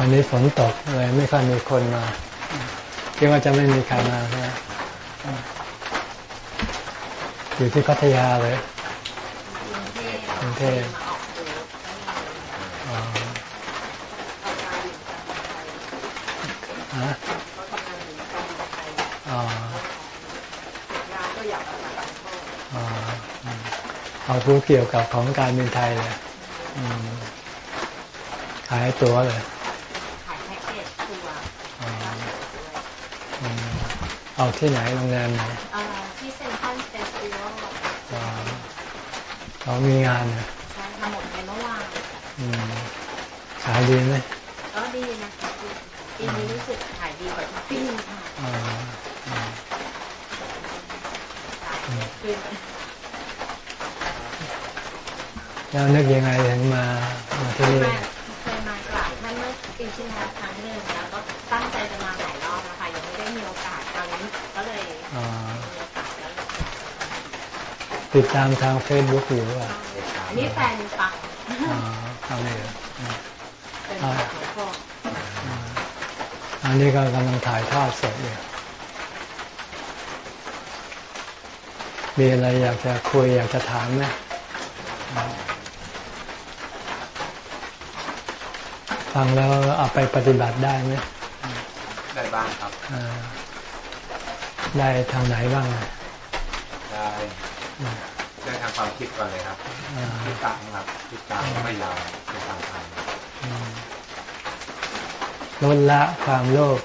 วันนี้ฝนตกเลยไม่ค่อยมีคนมาคิดว่าจะไม่มีใครมาใช่ไหมอยู่ที่พัทยาเลยกรุงเทพอ๋อฮะอ๋ออ๋อเอาผู้เกี่ยวกับของการบินไทยเลยขายตั๋วเลย เอาที่ไหนโรงแรมไหนเอ่อที่เซ็นทรัลเฟสติวัลอ๋อเขามีงานเนี่ยใช่ทำหมดไปเมื่อวานอืมขายดีไหมก็ดีนะคะปีนี้รู้สึกขายดีกว่าทุกปีค่ะอ่าอ่าขายเยอะขึ้นแล้วนึกยังไงถึงมามาที่นี่ ติดตามทางเฟซบุ๊กอยู่ว่าอันนี้แฟนฟังอ๋อทำนี่เหรออืมเป็นของพ่ออ่าอันนี้ก็กำลังถ่ายทอดสดอยู่มีอะไรอยากจะคุยอยากจะถามไหมฟังแล้วเอาไปปฏิบัติได้ไหมได้บ้างครับอ่าได้ทางไหนบ้างอะ ได้ได้ทาง ความคิดก่อนเลยครับอ่าคิดตามครับคิดตามไม่ยาวเป็นทางทางอืมลดละความโลภ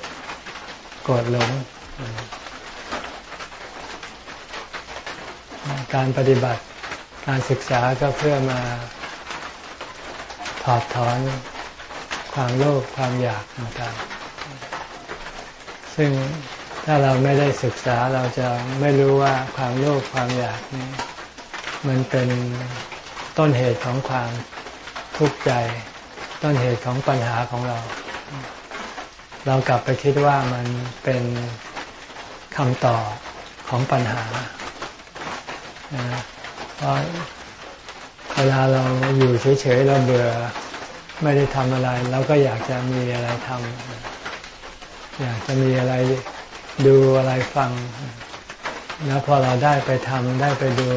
โกรธหลงอืมการปฏิบัติการศึกษาก็เพื่อมาถอดถอนความโลภความอยากต่างๆซึ่งถ้าเราไม่ได้ศึกษาเราจะไม่รู้ว่าความโลภความอยากนี้ มันเป็นต้นเหตุของความทุกข์ใจ ต้นเหตุของปัญหาของเรา เรากลับไปคิดว่ามันเป็นคำตอบของปัญหาเพราะเวลาเราอยู่เฉยๆเราเบื่อไม่ได้ทำอะไรเราก็อยากจะมีอะไรทำอยากจะมีอะไรดูอะไรฟัง แล้วพอเราได้ไปทำได้ไปดู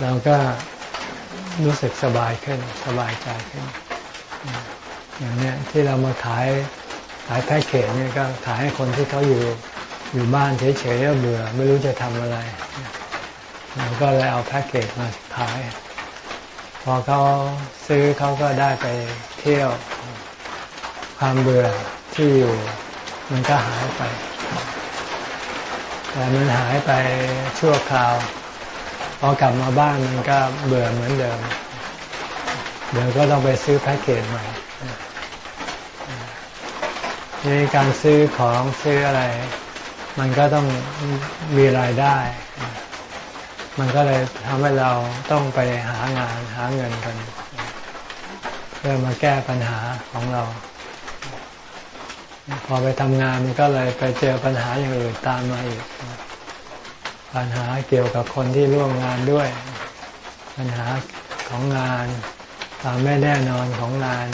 เราก็รู้สึกสบายขึ้นสบายใจขึ้น อย่างเนี้ยที่เรามาขายขายแพ็กเกจเนี่ยก็ขายให้คนที่เขาอยู่อยู่บ้านเฉยๆเบื่อไม่รู้จะทำอะไรเราก็เลยเอาแพ็กเกจมาขาย พอเขาซื้อเขาก็ได้ไปเที่ยว ความเบื่อที่อยู่มันก็หายไป แต่มันหายไปชั่วคราว พอกลับมาบ้านมันก็เบื่อเหมือนเดิม เดี๋ยวก็ต้องไปซื้อแพ็กเกจใหม่นี่การซื้อของซื้ออะไร มันก็ต้องมีรายได้ มันก็เลยทำให้เราต้องไปหางานหาเงินกัน เพื่อมาแก้ปัญหาของเรา พอไปทำงานมันก็เลยไปเจอปัญหาอย่างอื่นตามมาอีก ปัญหาเกี่ยวกับคนที่ร่วมงานด้วย ปัญหาของงานความไม่แน่นอนของงาน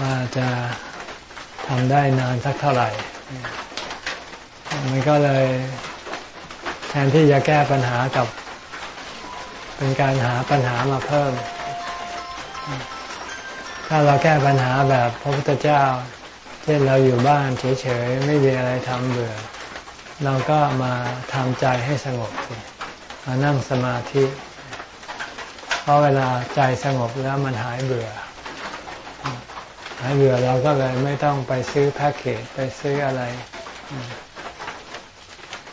ว่าจะทำได้นานสักเท่าไหร่ มันก็เลยแทนที่จะแก้ปัญหากับ เป็นการหาปัญหามาเพิ่ม ถ้าเราแก้ปัญหาแบบพระพุทธเจ้า เช่นเราอยู่บ้านเฉยๆ ไม่มีอะไรทำเบื่อ เราก็มาทำใจให้สงบสิมานั่งสมาธิ เพราะเวลาใจสงบแล้วมันหายเบื่อ หายเบื่อเราก็เลยไม่ต้องไปซื้อแพ็กเกจไปซื้ออะไร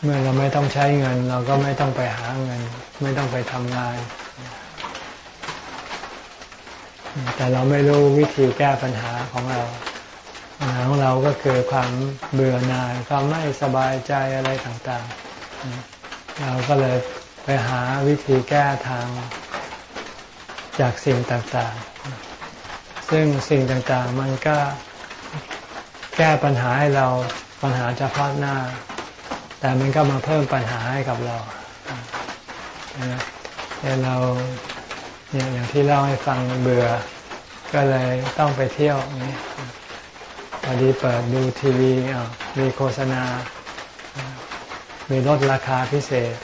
เมื่อเราไม่ต้องใช้เงิน เราก็ไม่ต้องไปหาเงิน ไม่ต้องไปทำงาน แต่เราไม่รู้วิธีแก้ปัญหาของเราปัญหา ของเราก็คือความเบื่อหน่ายความไม่สบายใจอะไรต่างๆ เราก็เลยไปหาวิธีแก้ทางจากสิ่งต่างๆ ซึ่งสิ่งต่างๆ มันก็แก้ปัญหาให้เราปัญหาเฉพาะหน้า แต่มันก็มาเพิ่มปัญหาให้กับเรานะแต่เราเนี่ยอย่างที่เล่าให้ฟังเบื่อ ก็เลยต้องไปเที่ยวนี้ พอดีเปิดดูทีวีมีโฆษณา มีลดราคาพิเศษ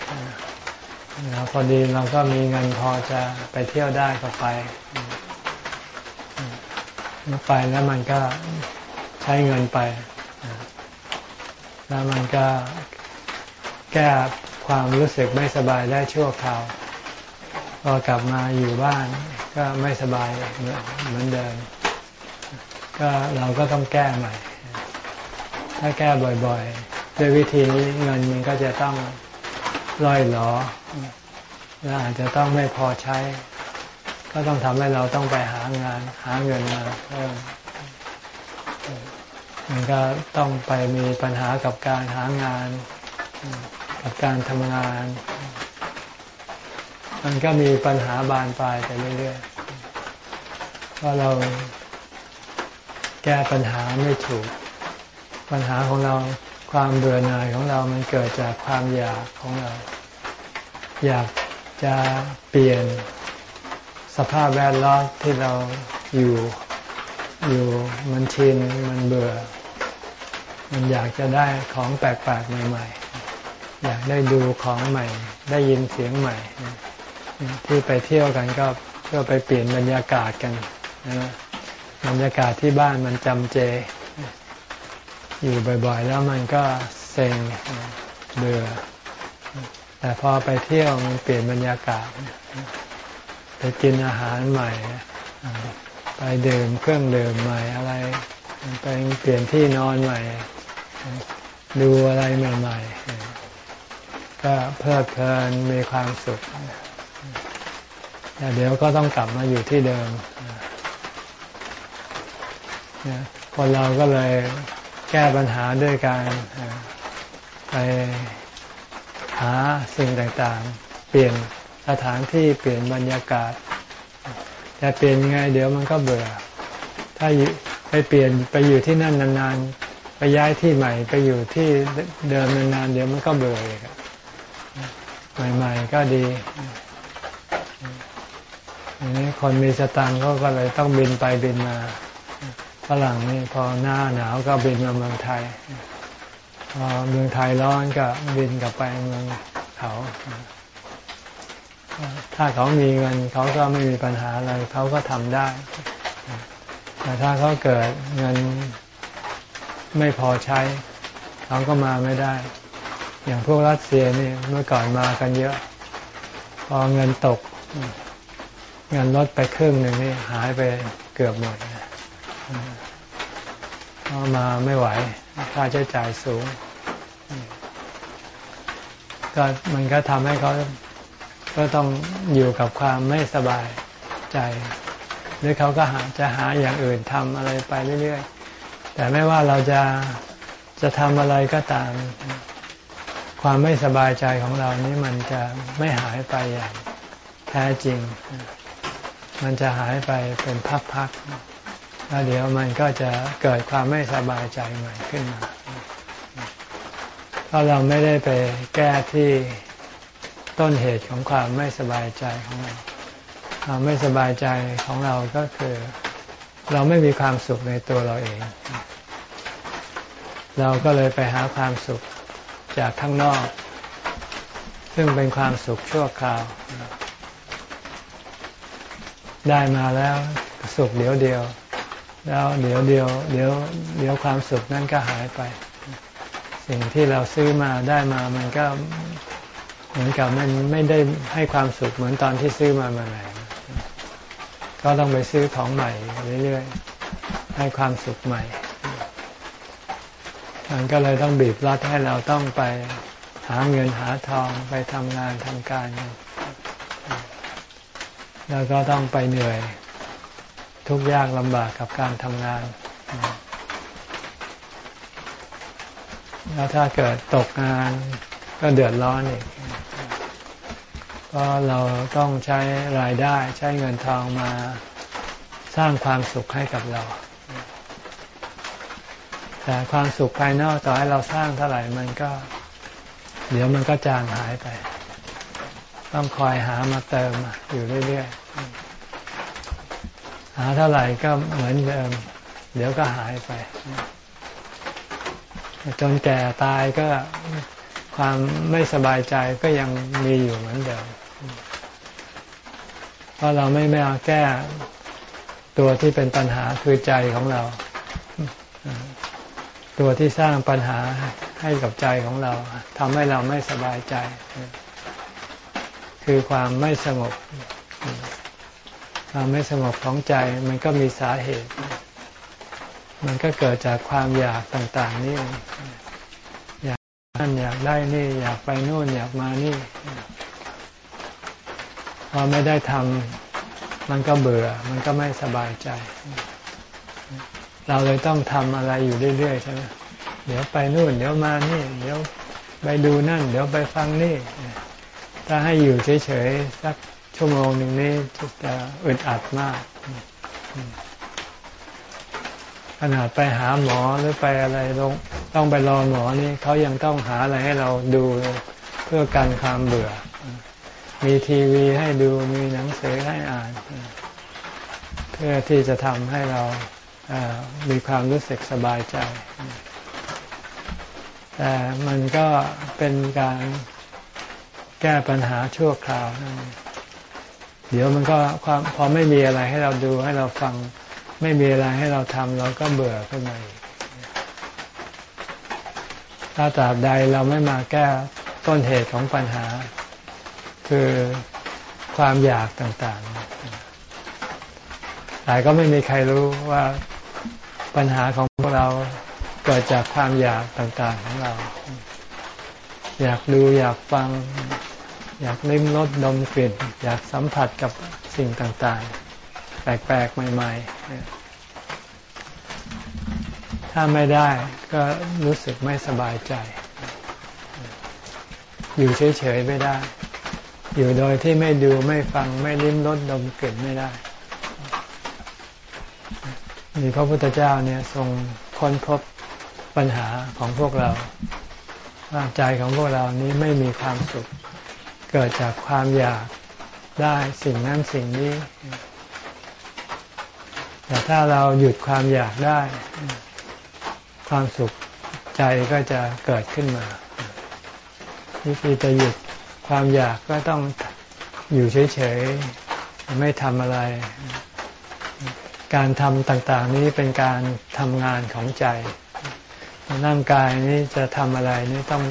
แล้วพอดีเราก็มีเงินพอจะไปเที่ยวได้ก็ไปไปแล้วมันก็ใช้เงินไป แล้วมันก็แก้ความรู้สึกไม่สบายได้ชั่วคราวพอกลับมาอยู่บ้านก็ไม่สบายเหมือนเดิม ก็เราก็ต้องแก้ใหม่ ถ้าแก้บ่อยๆ ด้วยวิธีนี้เงินมันก็จะต้องล่อยหลอและอาจจะต้องไม่พอใช้ ก็ต้องทำให้เราต้องไปหางาน หาเงินมาเพิ่มมันก็ต้องไปมีปัญหากับการหางาน กับการทำงาน มันก็มีปัญหาบานปลายไปเรื่อยๆเพราะเรา แก้ปัญหาไม่ถูก ปัญหาของเราความเบื่อหน่ายของเรามันเกิดจากความอยากของเรา อยากจะเปลี่ยนสภาพแวดล้อมที่เราอยู่อยู่มันชินมันเบื่อ มันอยากจะได้ของแปลกๆใหม่ ๆ อยากได้ดูของใหม่ ได้ยินเสียงใหม่ ที่ไปเที่ยวกันก็เพื่อไปเปลี่ยนบรรยากาศกันนะ บรรยากาศที่บ้านมันจำเจ อยู่บ่อยๆ แล้วมันก็เซ็งเบื่อ แต่พอไปเที่ยวมันเปลี่ยนบรรยากาศ ไปกินอาหารใหม่ ไปดื่มเครื่องดื่มใหม่อะไร ไปเปลี่ยนที่นอนใหม่ ดูอะไรใหม่ๆ ก็เพลิดเพลินมีความสุขแต่เดี๋ยวก็ต้องกลับมาอยู่ที่เดิม คนเราก็เลยแก้ปัญหาด้วยการไปหาสิ่งต่างๆ เปลี่ยนสถานที่เปลี่ยนบรรยากาศแต่เปลี่ยนยังไงเดี๋ยวมันก็เบื่อ ถ้าไปเปลี่ยนไปอยู่ที่นั่นนานๆ ไปย้ายที่ใหม่ไปอยู่ที่เดิมนานๆเดี๋ยวมันก็เบื่อเลยใหม่ๆก็ดีอันนี้คนมีสตังค์ก็เลยต้องบินไปบินมา ฝรั่งนี่พอหน้าหนาวก็บินมาเมืองไทย พอเมืองไทยร้อนก็บินกลับไปเมืองเขา ถ้าเขามีเงินเขาก็ไม่มีปัญหาอะไรเขาก็ทำได้ แต่ถ้าเขาเกิดเงินไม่พอใช้ เขาก็มาไม่ได้ อย่างพวกรัสเซียนี่เมื่อก่อนมากันเยอะ พอเงินตก เงินลดไปครึ่งหนึ่งนี่หายไปเกือบหมดเพราะมาไม่ไหว ค่าใช้จ่ายสูง ก็มันก็ทำให้เขาก็ต้องอยู่กับความไม่สบายใจหรือเขาก็หาจะหาอย่างอื่นทำอะไรไปเรื่อยๆ แต่ไม่ว่าเราจะจะทำอะไรก็ตาม ความไม่สบายใจของเรานี้มันจะไม่หายไปอย่างแท้จริง มันจะหายไปเป็นพักๆ แล้วเดี๋ยวมันก็จะเกิดความไม่สบายใจใหม่ขึ้นมาเพราะเราไม่ได้ไปแก้ที่ต้นเหตุของความไม่สบายใจของเราความไม่สบายใจของเราก็คือ เราไม่มีความสุขในตัวเราเอง เราก็เลยไปหาความสุขจากข้างนอก ซึ่งเป็นความสุขชั่วคราว ได้มาแล้วสุขเดียวเดียว แล้วเดี๋ยวเดียวเดี๋ยวเดี๋ยวความสุขนั้นก็หายไป สิ่งที่เราซื้อมาได้มามันก็เหมือนกับมันไม่ได้ให้ความสุขเหมือนตอนที่ซื้อมาใหม่ก็ต้องไปซื้อของใหม่เรื่อยๆให้ความสุขใหม่ มันก็เลยต้องบีบรัดให้เราต้องไปหาเงินหาทองไปทำงานทำการ แล้วก็ต้องไปเหนื่อย ทุกยากลำบากกับการทำงาน แล้วถ้าเกิดตกงานก็เดือดร้อนอีกเพราะเราต้องใช้รายได้ใช้เงินทองมาสร้างความสุขให้กับเรา แต่ความสุขภายนอกต่อให้เราสร้างเท่าไหร่มันก็ เดี๋ยวมันก็จางหายไป ต้องคอยหามาเติมอยู่เรื่อยๆ หาเท่าไหร่ก็เหมือนเดิม เดี๋ยวก็หายไป จนแก่ตายก็ความไม่สบายใจก็ยังมีอยู่เหมือนเดิม เพราะเราไม่ไม่เอาแก้ตัวที่เป็นปัญหาคือใจของเรา ตัวที่สร้างปัญหาให้กับใจของเราทำให้เราไม่สบายใจ คือความไม่สงบ ความไม่สงบของใจมันก็มีสาเหตุ มันก็เกิดจากความอยากต่าง ๆ นี่อยากนั่นอยากได้นี่ อยากไปนู่นอยากมานี่พอไม่ได้ทำมันก็เบื่อ มันก็ไม่สบายใจ เราเลยต้องทำอะไรอยู่เรื่อยๆใช่ไหมเดี๋ยวไปนู่น เดี๋ยวมานี่ เดี๋ยวไปดูนั่น เดี๋ยวไปฟังนี่ ถ้าให้อยู่เฉยๆสัก ชั่วโมงหนึ่งนี้จะอึดอัดมาก ขนาดไปหาหมอหรือไปอะไรลงต้องไปรอหมอนี่เขายังต้องหาอะไรให้เราดูเพื่อกันความเบื่อ มีทีวีให้ดูมีหนังสือให้อ่าน เพื่อที่จะทำให้เรามีความรู้สึกสบายใจ แต่มันก็เป็นการแก้ปัญหาชั่วคราวนั่น เดี๋ยวมันก็ความพอไม่มีอะไรให้เราดูให้เราฟัง ไม่มีอะไรให้เราทำเราก็เบื่อขึ้นมาอีกถ้าตราบใดเราไม่มาแก้ต้นเหตุของปัญหา คือความอยากต่างๆ แต่ก็ไม่มีใครรู้ว่าปัญหาของพวกเราเกิดจากความอยากต่างๆของเรา อยากดูอยากฟัง อยากลิ้มรสดมกลิ่นอยากสัมผัสกับสิ่งต่างๆ แปลกๆ ใหม่ ๆ ถ้าไม่ได้ก็รู้สึกไม่สบายใจ อยู่เฉย ๆ ไม่ได้ อยู่โดยที่ไม่ดูไม่ฟังไม่ลิ้มรสดมกลิ่นไม่ได้มีพระพุทธเจ้าเนี่ยทรงค้นพบปัญหาของพวกเราว่าใจของพวกเรานี้ไม่มีความสุข เกิดจากความอยากได้สิ่งนั้นสิ่งนี้ แต่ถ้าเราหยุดความอยากได้ ความสุขใจก็จะเกิดขึ้นมา วิธีจะหยุดความอยากก็ต้องอยู่เฉยๆ ไม่ทำอะไร การทำต่างๆนี้เป็นการทำงานของใจ ร่างกายนี้จะทำอะไรนี่ต้อง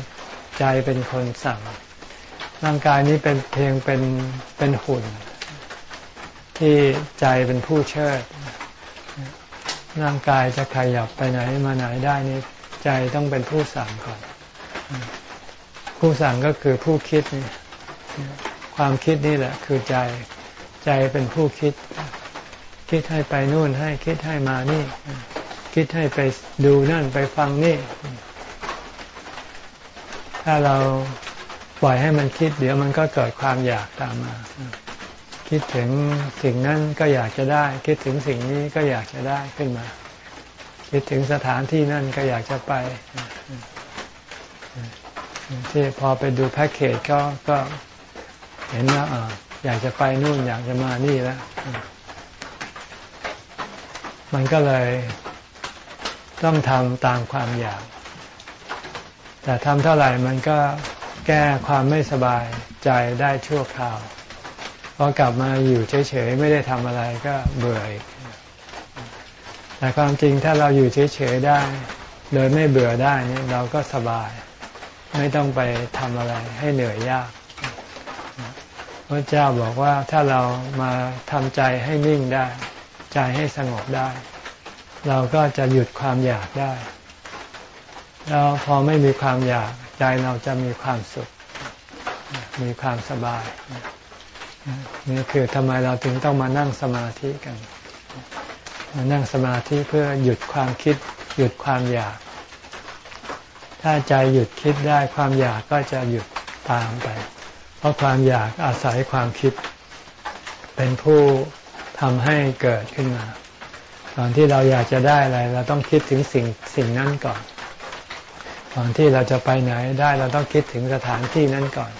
ใจเป็นคนสั่ง ร่างกายนี้เป็นเพียงเป็นเป็นหุ่น ที่ใจเป็นผู้เชิด ร่างกายจะขยับไปไหนมาไหนได้นี่ใจต้องเป็นผู้สั่งก่อน ผู้สั่งก็คือผู้คิดนี่ความคิดนี่แหละคือใจใจเป็นผู้คิด คิดให้ไปนู่นให้คิดให้มานี่ คิดให้ไปดูนั่นไปฟังนี่ ถ้าเรา ปล่อยให้มันคิด เดี๋ยวมันก็เกิดความอยากตามมา คิดถึงสิ่งนั้นก็อยากจะได้ คิดถึงสิ่งนี้ก็อยากจะได้ขึ้นมา คิดถึงสถานที่นั่นก็อยากจะไปที่พอไปดูแพ็กเกจก็ก็เห็นว่าอยากจะไปนู่นอยากจะมานี่แล้ว มันก็เลยต้องทำตามความอยาก แต่ทำเท่าไหร่มันก็ แก้ความไม่สบายใจได้ชั่วคราวพอกลับมาอยู่เฉยๆไม่ได้ทำอะไรก็เบื่ออีกแต่ความจริงถ้าเราอยู่เฉยๆได้ โดยไม่เบื่อได้นี่เราก็สบาย ไม่ต้องไปทำอะไรให้เหนื่อยยากพระเจ้าบอกว่าถ้าเรามาทำใจให้นิ่งได้ ใจให้สงบได้ เราก็จะหยุดความอยากได้ แล้วพอไม่มีความอยาก ใจเราจะมีความสุข มีความสบาย นี่คือทำไมเราถึงต้องมานั่งสมาธิกัน มานั่งสมาธิเพื่อหยุดความคิด หยุดความอยาก ถ้าใจหยุดคิดได้ความอยากก็จะหยุดตามไป เพราะความอยากอาศัยความคิด เป็นผู้ทำให้เกิดขึ้นมา ตอนที่เราอยากจะได้อะไร เราต้องคิดถึงสิ่งสิ่งนั้นก่อน ก่อนที่เราจะไปไหนได้เราต้องคิดถึงสถานที่นั้นก่อน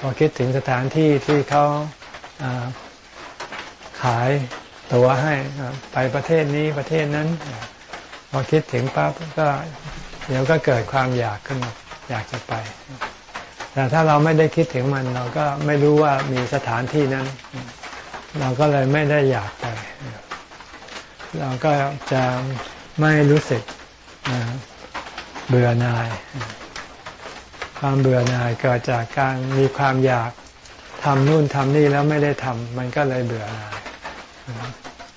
พอคิดถึงสถานที่ที่เขาขายตัวให้ไปประเทศนี้ประเทศนั้น พอคิดถึงปั๊บก็เดี๋ยวก็เกิดความอยากขึ้นอยากจะไป แต่ถ้าเราไม่ได้คิดถึงมันเราก็ไม่รู้ว่ามีสถานที่นั้น เราก็เลยไม่ได้อยากไป เราก็จะไม่รู้สึก เบื่อหน่าย ความเบื่อหน่ายเกิดจากการมีความอยากทำนู่นทำนี่แล้วไม่ได้ทำมันก็เลยเบื่อหน่าย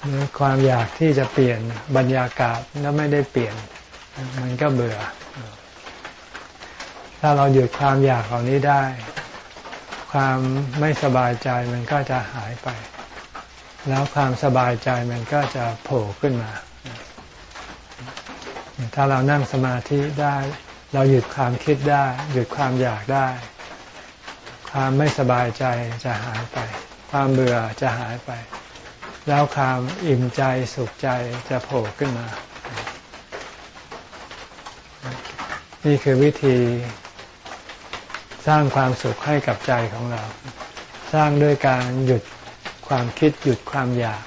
หรือความอยากที่จะเปลี่ยนบรรยากาศแล้วไม่ได้เปลี่ยน มันก็เบื่อ ถ้าเราหยุดความอยากเหล่านี้ได้ ความไม่สบายใจมันก็จะหายไป แล้วความสบายใจมันก็จะโผล่ขึ้นมา ถ้าเรานั่งสมาธิได้ เราหยุดความคิดได้ หยุดความอยากได้ ความไม่สบายใจจะหายไป ความเบื่อจะหายไป แล้วความอิ่มใจสุขใจจะโผล่ขึ้นมา นี่คือวิธีสร้างความสุขให้กับใจของเรา สร้างด้วยการหยุดความคิดหยุดความอยาก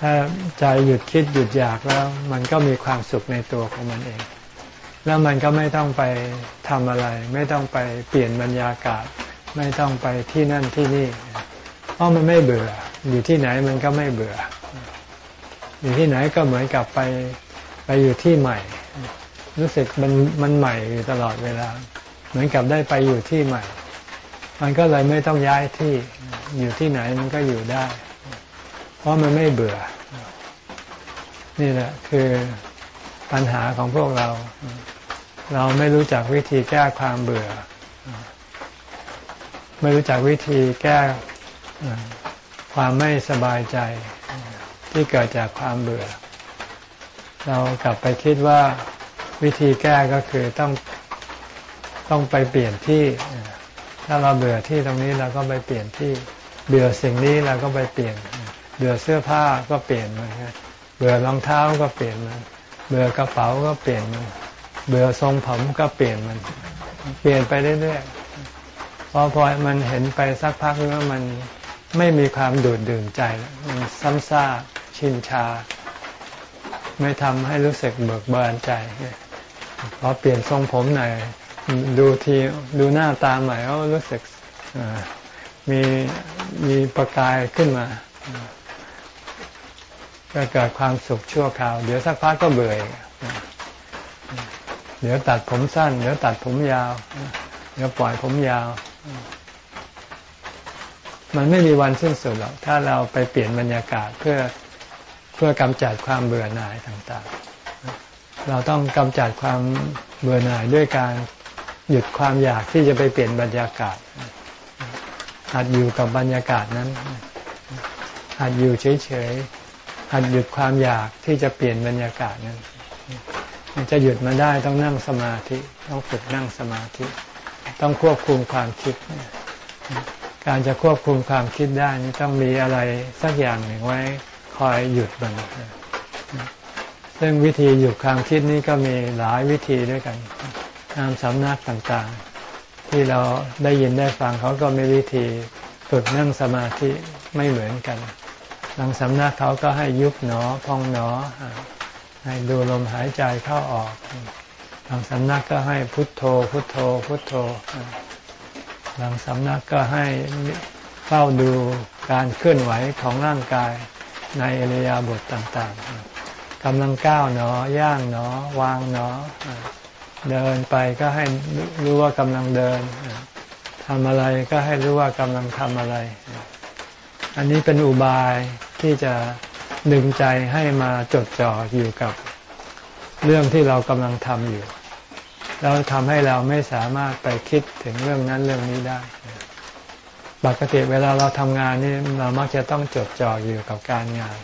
ถ้าใจหยุดคิดหยุดอยากแล้ว มันก็มีความสุขในตัวของมันเอง แล้วมันก็ไม่ต้องไปทำอะไร ไม่ต้องไปเปลี่ยนบรรยากาศ ไม่ต้องไปที่นั่นที่นี่ เพราะมันไม่เบื่อ อยู่ที่ไหนมันก็ไม่เบื่อ อยู่ที่ไหนก็เหมือนกับไปไปอยู่ที่ใหม่ รู้สึกมันมันใหม่อยู่ตลอดเวลา เหมือนกับได้ไปอยู่ที่ใหม่ มันก็เลยไม่ต้องย้ายที่อยู่ที่ไหนมันก็อยู่ได้ เพราะมันไม่เบื่อ นี่แหละคือปัญหาของพวกเรา เราไม่รู้จักวิธีแก้ความเบื่อ ไม่รู้จักวิธีแก้ความไม่สบายใจที่เกิดจากความเบื่อ เรากลับไปคิดว่าวิธีแก้ก็คือต้องต้องไปเปลี่ยนที่ ถ้าเราเบื่อที่ตรงนี้เราก็ไปเปลี่ยนที่ เบื่อสิ่งนี้เราก็ไปเปลี่ยน เบื่อเสื้อผ้าก็เปลี่ยนมันเบื่อรองเท้าก็เปลี่ยนมัน เบื่อกระเป๋าก็เปลี่ยนมัน เบื่อทรงผมก็เปลี่ยนมัน เปลี่ยนไปเรื่อยๆพอพอมันเห็นไปสักพักนึงว่ามันไม่มีความดูดดื่มใจมันซ้ำซากชินชา ไม่ทำให้รู้สึกเบิกบานใจพอเปลี่ยนทรงผมหน่อยดูทีดูหน้าตาใหม่ก็รู้สึกมีมีประกายขึ้นมา ก็เกิดความสุขชั่วคราว เดี๋ยวสักพักก็เบื่อเดี๋ยวตัดผมสั้น เดี๋ยวตัดผมยาว เดี๋ยวปล่อยผมยาว มันไม่มีวันสิ้นสุดหรอก ถ้าเราไปเปลี่ยนบรรยากาศเพื่อเพื่อกำจัดความเบื่อหน่ายต่างๆ เราต้องกำจัดความเบื่อหน่ายด้วยการหยุดความอยากที่จะไปเปลี่ยนบรรยากาศหัดอยู่กับบรรยากาศนั้นหัดอยู่เฉยๆ หัดหยุดความอยากที่จะเปลี่ยนบรรยากาศนั้นจะหยุดมาได้ต้องนั่งสมาธิ ต้องฝึกนั่งสมาธิ ต้องควบคุมความคิด การจะควบคุมความคิดได้นี่ต้องมีอะไรสักอย่างหนึ่งไว้คอยหยุดมันซึ่งวิธีหยุดความคิดนี้ก็มีหลายวิธีด้วยกันตามสำนักต่างๆ ที่เราได้ยินได้ฟังเขาก็มีวิธีฝึกนั่งสมาธิไม่เหมือนกัน บางสำนักเขาก็ให้ยุบหนอพองหนอ ให้ดูลมหายใจเข้าออก บางสำนักก็ให้พุทโธ พุทโธ พุทโธ บางสำนักก็ให้เฝ้าดูการเคลื่อนไหวของร่างกายในอริยาบทต่างๆกำลังก้าวหนอย่างหนอ วางหนอ เดินไปก็ให้รู้ว่ากำลังเดินทำอะไรก็ให้รู้ว่ากำลังทำอะไร อันนี้เป็นอุบาย ที่จะดึงใจให้มาจดจ่ออยู่กับเรื่องที่เรากำลังทำอยู่ แล้วทำให้เราไม่สามารถไปคิดถึงเรื่องนั้นเรื่องนี้ได้ ปกติเวลาเราทำงานนี่เรามักจะต้องจดจ่ออยู่กับการงาน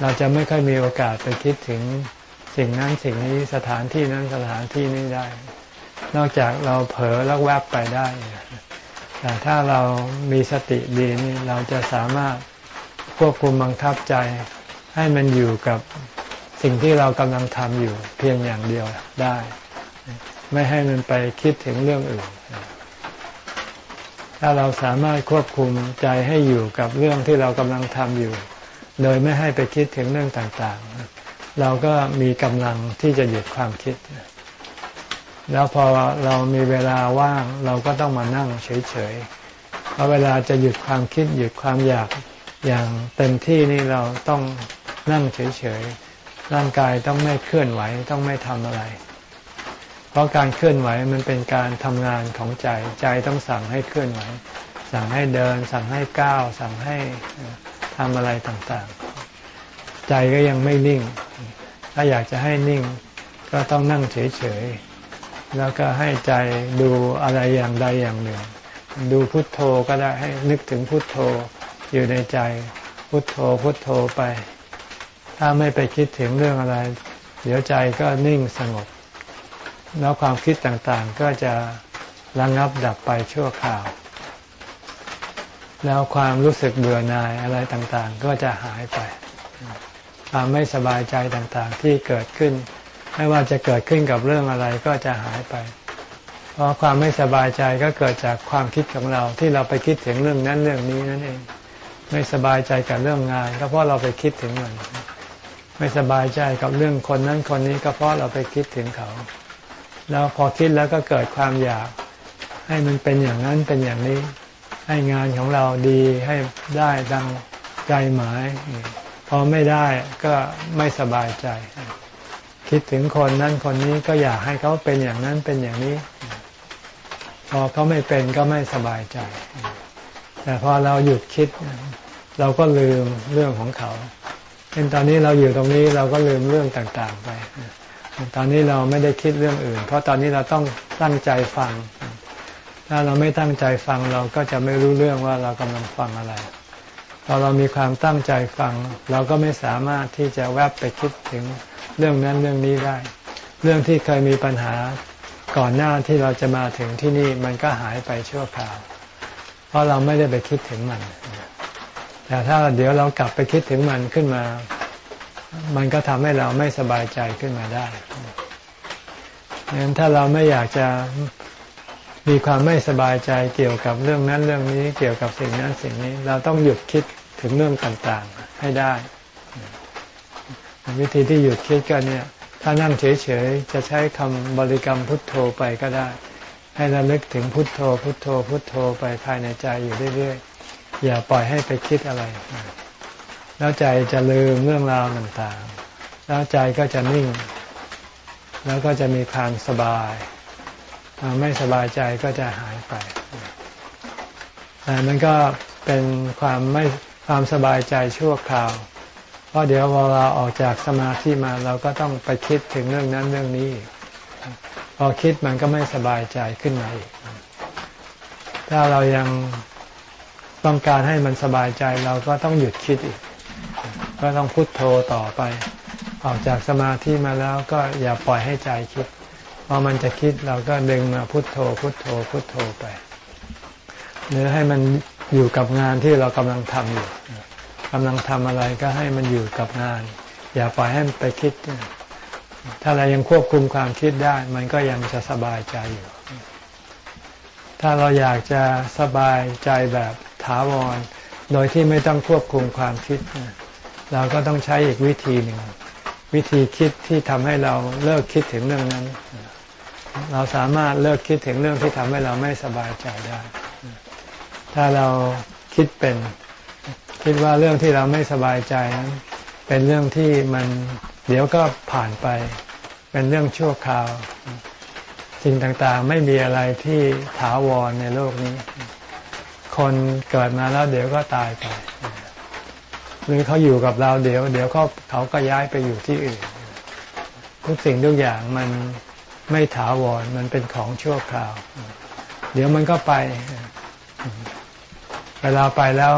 เราจะไม่ค่อยมีโอกาสไปคิดถึงสิ่งนั้นสิ่งนี้สถานที่นั้นสถานที่นี้ได้ นอกจากเราเผลอแล้วแวบไปได้แต่ถ้าเรามีสติดีนี่เราจะสามารถ ควบคุมบังคับใจ ให้มันอยู่กับสิ่งที่เรากำลังทำอยู่เพียงอย่างเดียวได้ ไม่ให้มันไปคิดถึงเรื่องอื่น ถ้าเราสามารถควบคุมใจให้อยู่กับเรื่องที่เรากำลังทำอยู่ โดยไม่ให้ไปคิดถึงเรื่องต่างๆ เราก็มีกำลังที่จะหยุดความคิด แล้วพอเรามีเวลาว่างเราก็ต้องมานั่งเฉยๆเพราะเวลาจะหยุดความคิดหยุดความอยาก อย่างเต็มที่นี่เราต้องนั่งเฉยๆ ร่างกายต้องไม่เคลื่อนไหวต้องไม่ทำอะไร เพราะการเคลื่อนไหวมันเป็นการทำงานของใจ ใจต้องสั่งให้เคลื่อนไหว สั่งให้เดิน สั่งให้ก้าว สั่งให้ทำอะไรต่างๆ ใจก็ยังไม่นิ่ง ถ้าอยากจะให้นิ่งก็ต้องนั่งเฉยๆ แล้วก็ให้ใจดูอะไรอย่างใดอย่างหนึ่ง ดูพุทโธก็ได้ให้นึกถึงพุทโธ อยู่ในใจพุทโธพุทโธไป ถ้าไม่ไปคิดถึงเรื่องอะไร เดี๋ยวใจก็นิ่งสงบ แล้วความคิดต่างๆก็จะระงงับดับไปชั่วคราว แล้วความรู้สึกเบื่อหน่ายอะไรต่างๆ ก็จะหายไป ความไม่สบายใจต่างๆที่เกิดขึ้น ไม่ว่าจะเกิดขึ้นกับเรื่องอะไรก็จะหายไป เพราะความไม่สบายใจก็เกิดจากความคิดของเราที่เราไปคิดถึงเรื่องนั้นเรื่องนี้นั่นเอง ไม่สบายใจกับเรื่องงาน ก็เพราะเราไปคิดถึงมัน ไม่สบายใจกับเรื่องคนนั้นคนนี้ก็เพราะเราไปคิดถึงเขา แล้วพอคิดแล้วก็เกิดความอยาก ให้มันเป็นอย่างนั้นเป็นอย่างนี้ ให้งานของเราดีให้ได้ดังใจหมาย พอไม่ได้ก็ไม่สบายใจ คิดถึงคนนั้นคนนี้ก็อยากให้เขาเป็นอย่างนั้นเป็นอย่างนี้ พอเขาไม่เป็นก็ไม่สบายใจ แต่พอเราหยุดคิด เราก็ลืมเรื่องของเขาเป็นตอนนี้เราอยู่ตรงนี้เราก็ลืมเรื่องต่างๆไป ตอนนี้เราไม่ได้คิดเรื่องอื่น เพราะตอนนี้เราต้องตั้งใจฟัง ถ้าเราไม่ตั้งใจฟังเราก็จะไม่รู้เรื่องว่าเรากำลังฟังอะไรพอเรามีความตั้งใจฟัง เราก็ไม่สามารถที่จะแวบไปคิดถึงเรื่องนั้นเรื่องนี้ได้ เรื่องที่เคยมีปัญหาก่อนหน้าที่เราจะมาถึงที่นี่มันก็หายไปชั่วคราว เพราะเราไม่ได้ไปคิดถึงมัน แต่ถ้าเดี๋ยวเรากลับไปคิดถึงมันขึ้นมา มันก็ทำให้เราไม่สบายใจขึ้นมาได้ดังนั้นถ้าเราไม่อยากจะมีความไม่สบายใจเกี่ยวกับเรื่องนั้นเรื่องนี้เกี่ยวกับสิ่งนั้นสิ่งนี้ เราต้องหยุดคิดถึงเรื่องต่างๆให้ได้ วิธีที่หยุดคิดก็เนี่ย ถ้านั่งเฉยๆจะใช้คำบริกรรมพุทโธไปก็ได้ ให้ระลึกถึงพุทโธ พุทโธ พุทโธไปภายในใจอยู่เรื่อยๆ อย่าปล่อยให้ไปคิดอะไร แล้วใจจะลืมเรื่องราวต่างๆ แล้วใจก็จะนิ่ง แล้วก็จะมีความสบายความไม่สบายใจก็จะหายไปแต่มันก็เป็นความไม่ความสบายใจชั่วคราว เพราะเดี๋ยวเวลาออกจากสมาธิมาเราก็ต้องไปคิดถึงเรื่องนั้นเรื่องนี้ พอคิดมันก็ไม่สบายใจขึ้นมาอีก ถ้าเรายังต้องการให้มันสบายใจเราก็ต้องหยุดคิดอีก ก็ต้องพุโทโธต่อไป ออกจากสมาธิมาแล้วก็อย่าปล่อยให้ใจคิดพอมันจะคิดเราก็ดึงมาพุโทโธ พุโทโธ พุโทโธไป หรือให้มันอยู่กับงานที่เรากำลังทำอยู่กำลังทำอะไรก็ให้มันอยู่กับงาน อย่าปล่อยให้มันไปคิด ถ้าเรายังควบคุมความคิดได้ มันก็ยังจะสบายใจอยู่ ถ้าเราอยากจะสบายใจแบบถาวร โดยที่ไม่ต้องควบคุมความคิด เราก็ต้องใช้อีกวิธีหนึ่ง วิธีคิดที่ทำให้เราเลิกคิดถึงเรื่องนั้น เราสามารถเลิกคิดถึงเรื่องที่ทำให้เราไม่สบายใจได้ ถ้าเราคิดเป็น คิดว่าเรื่องที่เราไม่สบายใจนั้น เป็นเรื่องที่มันเดี๋ยวก็ผ่านไป เป็นเรื่องชั่วคราว สิ่งต่างๆไม่มีอะไรที่ถาวรในโลกนี้ คนเกิดมาแล้วเดี๋ยวก็ตายไป หรือเขาอยู่กับเราเดี๋ยว เดี๋ยวเขาเขาก็ย้ายไปอยู่ที่อื่น ทุกสิ่งทุกอย่างมันไม่ถาวรมันเป็นของชั่วคราว เดี๋ยวมันก็ไป เวลาไปแล้ว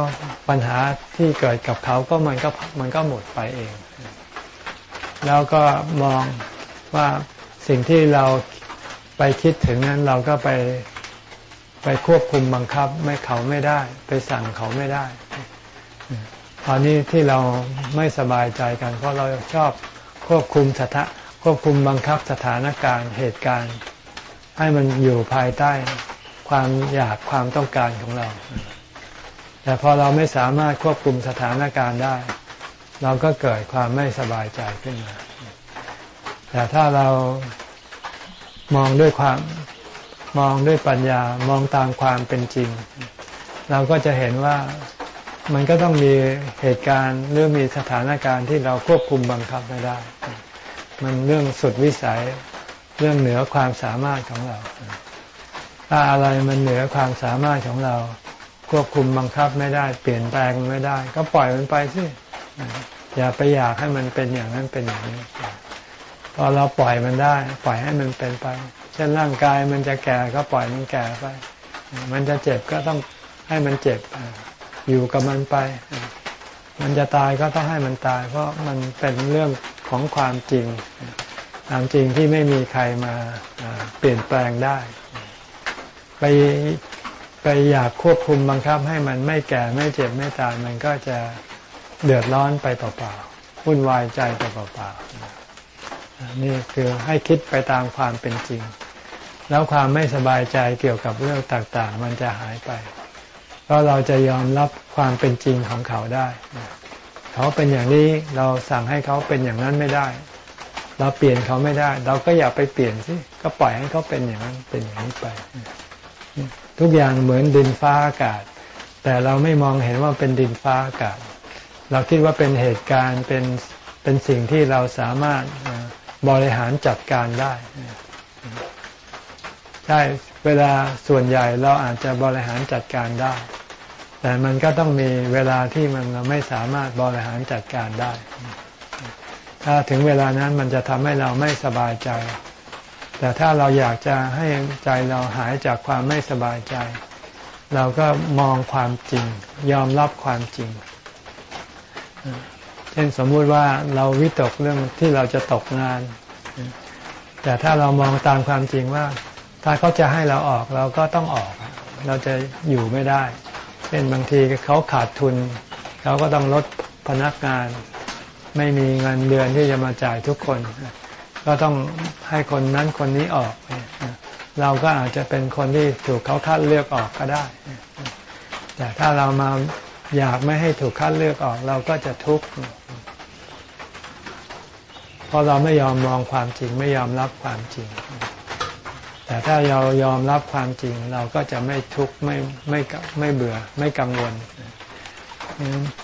ปัญหาที่เกิดกับเขาก็มันก็มันก็หมดไปเอง แล้วก็มองว่าสิ่งที่เราไปคิดถึงนั้นเราก็ไปไปควบคุมบังคับไม่เขาไม่ได้ ไปสั่งเขาไม่ได้ ตอนนี้ที่เราไม่สบายใจกัน เพราะเราชอบควบคุมสถาควบคุมบังคับสถานการณ์เหตุการณ์ ให้มันอยู่ภายใต้ความอยากความต้องการของเรา แต่พอเราไม่สามารถควบคุมสถานการณ์ได้ เราก็เกิดความไม่สบายใจขึ้นมา แต่ถ้าเรามองด้วยความมองด้วยปัญญามองตามความเป็นจริง เราก็จะเห็นว่ามันก็ต้องมีเหตุการณ์หรือมีสถานการณ์ที่เราควบคุมบังคับไม่ได้ มันเรื่องสุดวิสัยเรื่องเหนือความสามารถของเรา ถ้าอะไรมันเหนือความสามารถของเรา ควบคุมบังคับไม่ได้ เปลี่ยนแปลงไม่ได้ ก็ปล่อยมันไปสิอย่าไปอยากให้มันเป็นอย่างนั้นเป็นอย่างนี้พอเราปล่อยมันได้ ปล่อยให้มันเป็นไป เช่นร่างกายมันจะแก่ก็ปล่อยมันแก่ไป มันจะเจ็บก็ต้องให้มันเจ็บอยู่กับมันไป มันจะตายก็ต้องให้มันตาย เพราะมันเป็นเรื่องของความจริงความจริงที่ไม่มีใครมาเปลี่ยนแปลงได้ ไป ไปอยากควบคุมบังคับให้มันไม่แก่ไม่เจ็บไม่ตายมันก็จะเดือดร้อนไปเปล่าๆวุ่นวายใจไปเปล่าๆนี่คือให้คิดไปตามความเป็นจริง แล้วความไม่สบายใจเกี่ยวกับเรื่องต่างๆ มันจะหายไป เพราะเราจะยอมรับความเป็นจริงของเขาได้ เขาเป็นอย่างนี้เราสั่งให้เขาเป็นอย่างนั้นไม่ได้ เราเปลี่ยนเขาไม่ได้ เราก็อย่าไปเปลี่ยนสิก็ปล่อยให้เขาเป็นอย่างนั้นเป็นอย่างนี้ไป ทุกอย่างเหมือนดินฟ้าอากาศ แต่เราไม่มองเห็นว่าเป็นดินฟ้าอากาศ เราคิดว่าเป็นเหตุการณ์เป็นเป็นสิ่งที่เราสามารถบริหารจัดการได้ใช่เวลาส่วนใหญ่เราอาจจะบริหารจัดการได้ แต่มันก็ต้องมีเวลาที่มันเราไม่สามารถบริหารจัดการได้ ถ้าถึงเวลานั้นมันจะทำให้เราไม่สบายใจ แต่ถ้าเราอยากจะให้ใจเราหายจากความไม่สบายใจ เราก็มองความจริง ยอมรับความจริง เช่นสมมุติว่าเราวิตกเรื่องที่เราจะตกงาน แต่ถ้าเรามองตามความจริงว่า ถ้าเขาจะให้เราออกเราก็ต้องออก เราจะอยู่ไม่ได้ เช่นบางทีเขาขาดทุน เขาก็ต้องลดพนักงาน ไม่มีเงินเดือนที่จะมาจ่ายทุกคน ก็ต้องให้คนนั้นคนนี้ออก เราก็อาจจะเป็นคนที่ถูกเขาคัดเลือกออกก็ได้ แต่ถ้าเรามาอยากไม่ให้ถูกคัดเลือกออกเราก็จะทุกข์เพราะเราไม่ยอมมองความจริงไม่ยอมรับความจริง แต่ถ้าเรายอมรับความจริง เราก็จะไม่ทุกข์ไม่ไม่ไม่เบื่อไม่กังวล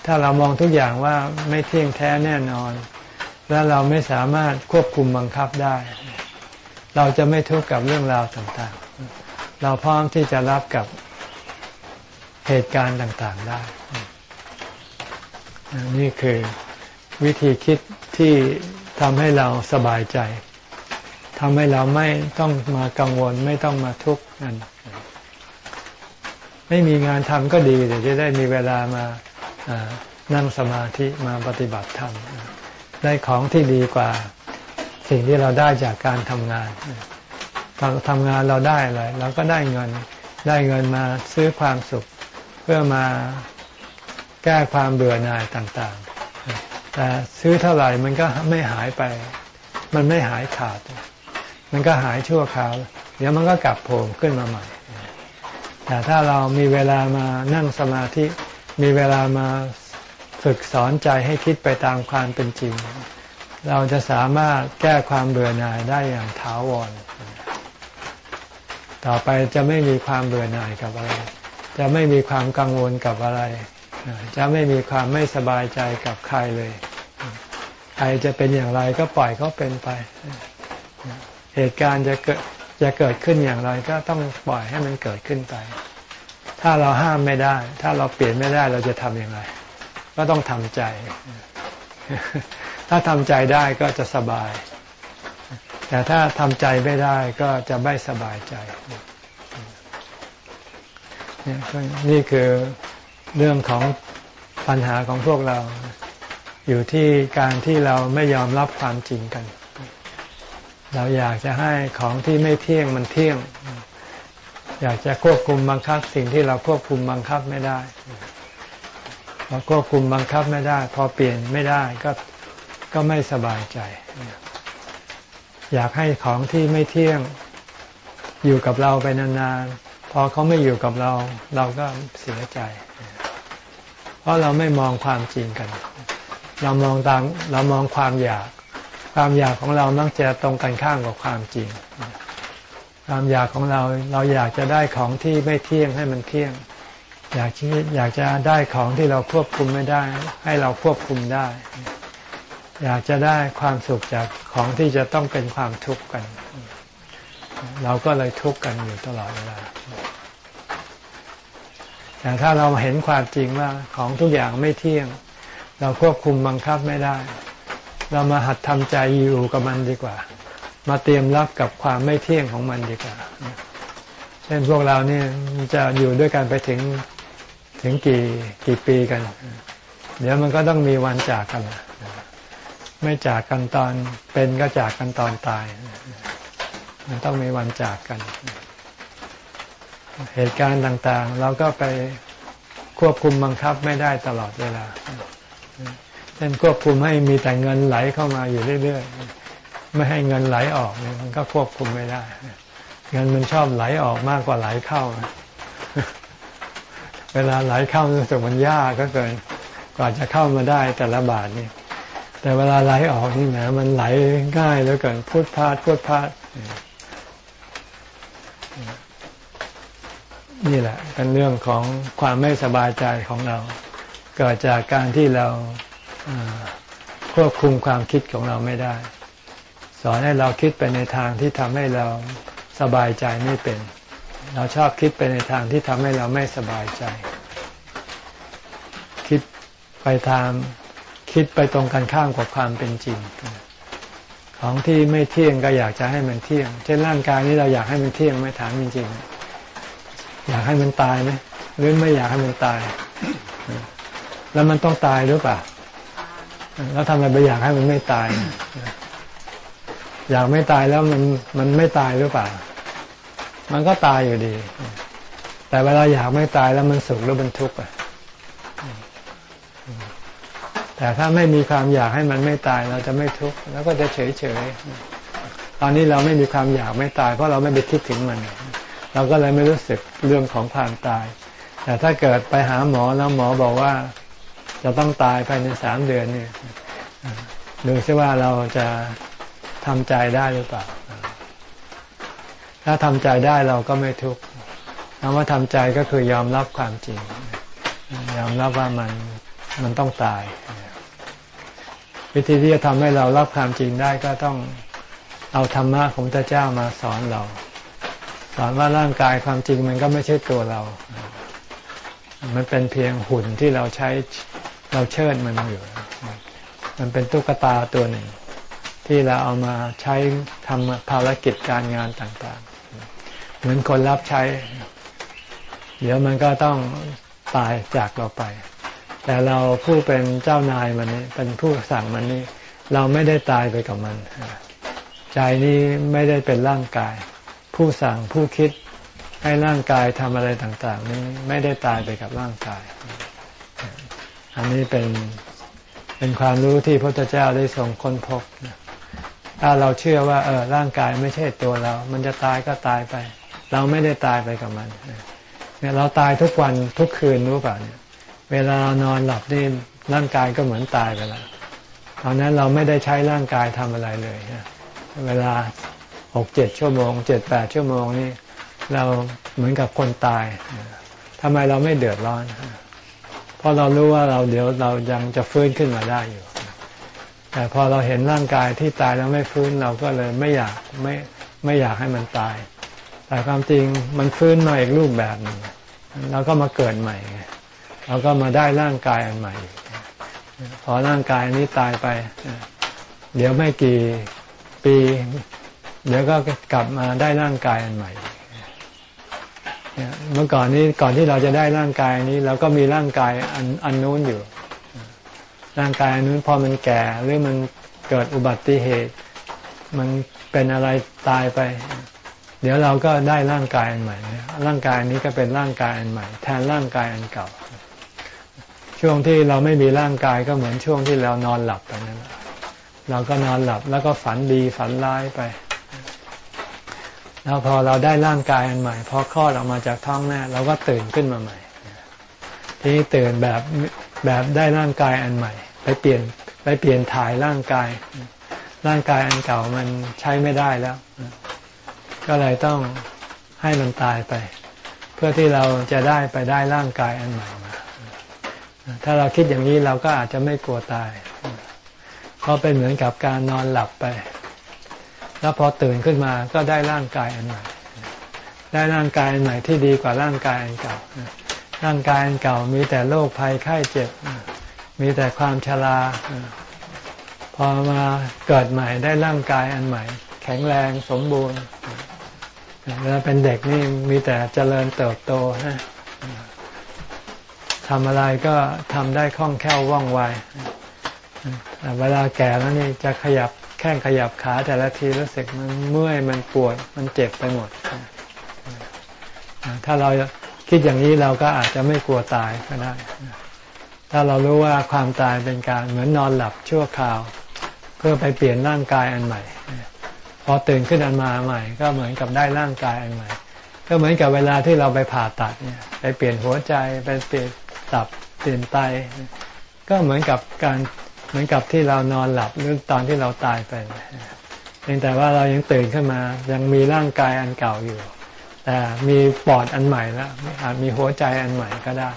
ถ้าเรามองทุกอย่างว่าไม่เที่ยงแท้แน่นอน และเราไม่สามารถควบคุมบังคับได้ เราจะไม่ทุกข์กับเรื่องราวต่างๆ เราพร้อมที่จะรับกับเหตุการณ์ต่างๆได้ นี่คือวิธีคิดที่ทำให้เราสบายใจทำให้เราไม่ต้องมากังวลไม่ต้องมาทุกข์กันไม่มีงานทำก็ดีเดี๋ยวจะได้มีเวลามานั่งสมาธิมาปฏิบัติธรรม ได้ของที่ดีกว่าสิ่งที่เราได้จากการทำงานเราทำงานเราได้อะไรเราก็ได้เงินได้เงินมาซื้อความสุข เพื่อมาแก้ความเบื่อหน่ายต่างๆ แต่ซื้อเท่าไหร่มันก็ไม่หายไป มันไม่หายขาด มันก็หายชั่วคราว เดี๋ยวมันก็กลับโผล่ขึ้นมาใหม่ แต่ถ้าเรามีเวลามานั่งสมาธิ มีเวลามา ฝึกสอนใจให้คิดไปตามความเป็นจริง เราจะสามารถแก้ความเบื่อหน่ายได้อย่างถาวร ต่อไปจะไม่มีความเบื่อหน่ายกับอะไร จะไม่มีความกังวลกับอะไร จะไม่มีความไม่สบายใจกับใครเลย ใครจะเป็นอย่างไรก็ปล่อยเขาเป็นไป เหตุการณ์จะเกิดจะเกิดขึ้นอย่างไรก็ต้องปล่อยให้มันเกิดขึ้นไป ถ้าเราห้ามไม่ได้ ถ้าเราเปลี่ยนไม่ได้เราจะทำอย่างไร ก็ต้องทำใจ ถ้าทำใจได้ก็จะสบาย แต่ถ้าทำใจไม่ได้ก็จะไม่สบายใจ นี่คือเรื่องของปัญหาของพวกเรา อยู่ที่การที่เราไม่ยอมรับความจริงกัน เราอยากจะให้ของที่ไม่เที่ยงมันเที่ยง อยากจะควบคุมบังคับสิ่งที่เราควบคุมบังคับไม่ได้ พอควบคุมบังคับไม่ได้ พอเปลี่ยนไม่ได้ก็ก็ไม่สบายใจ อยากให้ของที่ไม่เที่ยงอยู่กับเราไปนานๆพพอเขาไม่อยู่กับเรา เราก็เสียใจ เพราะเราไม่มองความจริงกัน เรามองตามเรามองความอยาก ความอยากของเรามักจะตรงกันข้ามกับความจริง ความอยากของเราเราอยากจะได้ของที่ไม่เที่ยงให้มันเที่ยง อยากที่อยากจะได้ของที่เราควบคุมไม่ได้ ให้เราควบคุมได้ อยากจะได้ความสุขจากของที่จะต้องเป็นความทุกข์กัน เราก็เลยทุกข์กันอยู่ตลอดเวลาแต่ถ้าเราเห็นความจริงว่าของทุกอย่างไม่เที่ยง เราควบคุมบังคับไม่ได้ เรามาหัดทำใจอยู่กับมันดีกว่า มาเตรียมรับกับความไม่เที่ยงของมันดีกว่าเช่นพวกเราเนี่ยจะอยู่ด้วยกันไปถึง ถึงกี่กี่ปีกัน เดี๋ยวมันก็ต้องมีวันจากกัน ไม่จากกันตอนเป็นก็จากกันตอนตาย มันต้องมีวันจากกัน เหตุการณ์ต่างๆ เราก็ไปควบคุมบังคับไม่ได้ตลอดเวลาเช่นควบคุมให้มีแต่เงินไหลเข้ามาอยู่เรื่อยๆ ไม่ให้เงินไหลออกเนี่ยมันก็ควบคุมไม่ได้ เงินมันชอบไหลออกมากกว่าไหลเข้า เวลาไหลเข้ารู้สึกมันยากก็เกินกว่าจะเข้ามาได้แต่ละบาทนี่ แต่เวลาไหลออกนี่แหมมันไหลง่ายแล้วเกินพุทพาดพุทพาดนี่แหละ เป็นเรื่องของความไม่สบายใจของเรา เกิดจากการที่เราควบคุมความคิดของเราไม่ได้ สอนให้เราคิดไปในทางที่ทำให้เราสบายใจไม่เป็น เราชอบคิดไปในทางที่ทำให้เราไม่สบายใจ คิดไปทางคิดไปตรงกันข้ามกับความเป็นจริง ของที่ไม่เที่ยงก็อยากจะให้มันเที่ยง เช่นร่างกายนี้เราอยากให้มันเที่ยงไหมถามจริงๆ อยากให้มันตายไหมหรือไม่อยากให้มันตาย แล้วมันต้องตายหรือเปล่า แล้วทำไมไปอยากให้มันไม่ตาย อยากไม่ตายแล้วมันมันไม่ตายหรือเปล่า มันก็ตายอยู่ดี แต่เวลาอยากไม่ตายแล้วมันสุขหรือมันทุกข์อะแต่ถ้าไม่มีความอยากให้มันไม่ตายเราจะไม่ทุกข์แล้วก็จะเฉยเฉยตอนนี้เราไม่มีความอยากไม่ตาย เพราะเราไม่ไปคิดถึงมัน เราก็เลยไม่รู้สึกเรื่องของความตาย แต่ถ้าเกิดไปหาหมอแล้วหมอบอกว่า จะต้องตายภายในสามเดือนเนี่ยดูซิว่าเราจะทำใจได้หรือเปล่า ถ้าทำใจได้เราก็ไม่ทุกข์คำว่าทำใจก็คือยอมรับความจริง ยอมรับว่ามันมันต้องตาย วิธีที่จะทำให้เรารับความจริงได้ก็ต้องเอาธรรมะของพระเจ้ามาสอนเรา สอนว่าร่างกายความจริงมันก็ไม่ใช่ตัวเรา มันเป็นเพียงหุ่นที่เราใช้เราเชิดมันอยู่ มันเป็นตุ๊กตาตัวหนึ่ง ที่เราเอามาใช้ทำภารกิจการงานต่าง เหมือนคนรับใช้ เดี๋ยวมันก็ต้องตายจากเราไป แต่เราผู้เป็นเจ้านายมันนี้เป็นผู้สั่งมันนี้เราไม่ได้ตายไปกับมัน ใจนี้ไม่ได้เป็นร่างกาย ผู้สั่งผู้คิดให้ร่างกายทำอะไรต่าง ๆ นี้ไม่ได้ตายไปกับร่างกาย อันนี้เป็นเป็นความรู้ที่พระพุทธเจ้าได้ทรงค้นพบ ถ้าเราเชื่อว่าเออร่างกายไม่ใช่ตัวเรา มันจะตายก็ตายไป เราไม่ได้ตายไปกับมันเนี่ยเราตายทุกวันทุกคืนรู้ป่ะเนี่ยเวลาเรานอนหลับนี่ร่างกายก็เหมือนตายไปแล้วตอนนั้นเราไม่ได้ใช้ร่างกายทำอะไรเลยเวลาหกเจ็ดชั่วโมงเจ็ดแปดชั่วโมงนี่เราเหมือนกับคนตายทำไมเราไม่เดือดร้อน เพราะเรารู้ว่าเราเดี๋ยวเรายังจะฟื้นขึ้นมาได้อยู่ แต่พอเราเห็นร่างกายที่ตายแล้วไม่ฟื้นเราก็เลยไม่อยากไม่ไม่อยากให้มันตาย แต่ความจริงมันฟื้นมาอีกรูปแบบหนึ่งเราก็มาเกิดใหม่เราก็มาได้ร่างกายอันใหม่ พอร่างกายนี้ตายไป เดี๋ยวไม่กี่ปี เดี๋ยวก็กลับมาได้ร่างกายอันใหม่เมื่อก่อนนี้ก่อนที่เราจะได้ร่างกายนี้เราก็มีร่างกายอันอันนู้นอยู่ ร่างกายอันนู้นพอมันแก่หรือมันเกิดอุบัติเหตุ มันเป็นอะไรตายไป เดี๋ยวเราก็ได้ร่างกายอันใหม่ ร่างกายนี้ก็เป็นร่างกายอันใหม่ แทนร่างกายอันเก่า ช่วงที่เราไม่มีร่างกายก็เหมือนช่วงที่เรานอนหลับไปนั่นเราก็นอนหลับแล้วก็ฝันดีฝันร้ายไป แล้วพอเราได้ร่างกายอันใหม่ พอคลอดออกมาจากท้องแม่เราก็ตื่นขึ้นมาใหม่ ทีนี้ตื่นแบบแบบได้ร่างกายอันใหม่ ไปเปลี่ยนไปเปลี่ยนถ่ายร่างกาย ร่างกายอันเก่ามันใช้ไม่ได้แล้ว ก็เลยต้องให้มันตายไป เพื่อที่เราจะได้ไปได้ร่างกายอันใหม่มา ถ้าเราคิดอย่างนี้เราก็อาจจะไม่กลัวตาย เพราะเป็นเหมือนกับการนอนหลับไป แล้วพอตื่นขึ้นมาก็ได้ร่างกายอันใหม่ ได้ร่างกายอันใหม่ที่ดีกว่าร่างกายอันเก่า ร่างกายอันเก่ามีแต่โรคภัยไข้เจ็บ มีแต่ความชรา พอมาเกิดใหม่ได้ร่างกายอันใหม่ แข็งแรงสมบูรณ์ เวลาเป็นเด็กนี่มีแต่เจริญเติบโตนะทำอะไรก็ทำได้คล่องแคล่วว่องไวแต่เวลาแก่แล้วนี่จะขยับแข้งขยับขาแต่ละทีรู้สึกมันเมื่อยมันปวดมันเจ็บไปหมด ถ้าเราคิดอย่างนี้เราก็อาจจะไม่กลัวตายก็ได้ ถ้าเรารู้ว่าความตายเป็นการเหมือนนอนหลับชั่วคราว เพื่อไปเปลี่ยนร่างกายอันใหม่ พอตื่นขึ้นอันมาใหม่ ก็เหมือนกับได้ร่างกายอันใหม่ ก็เหมือนกับเวลาที่เราไปผ่าตัดเนี่ยไปเปลี่ยนหัวใจไปเปลี่ยนตับเปลี่ยนไต ก็เหมือนกับการเหมือนกับที่เรานอนหลับหรือตอนที่เราตายไปเพียงแต่ว่าเรายังตื่นขึ้นมา ยังมีร่างกายอันเก่าอยู่ แต่มีปอดอันใหม่แล้วอาจมีหัวใจอันใหม่ก็ได้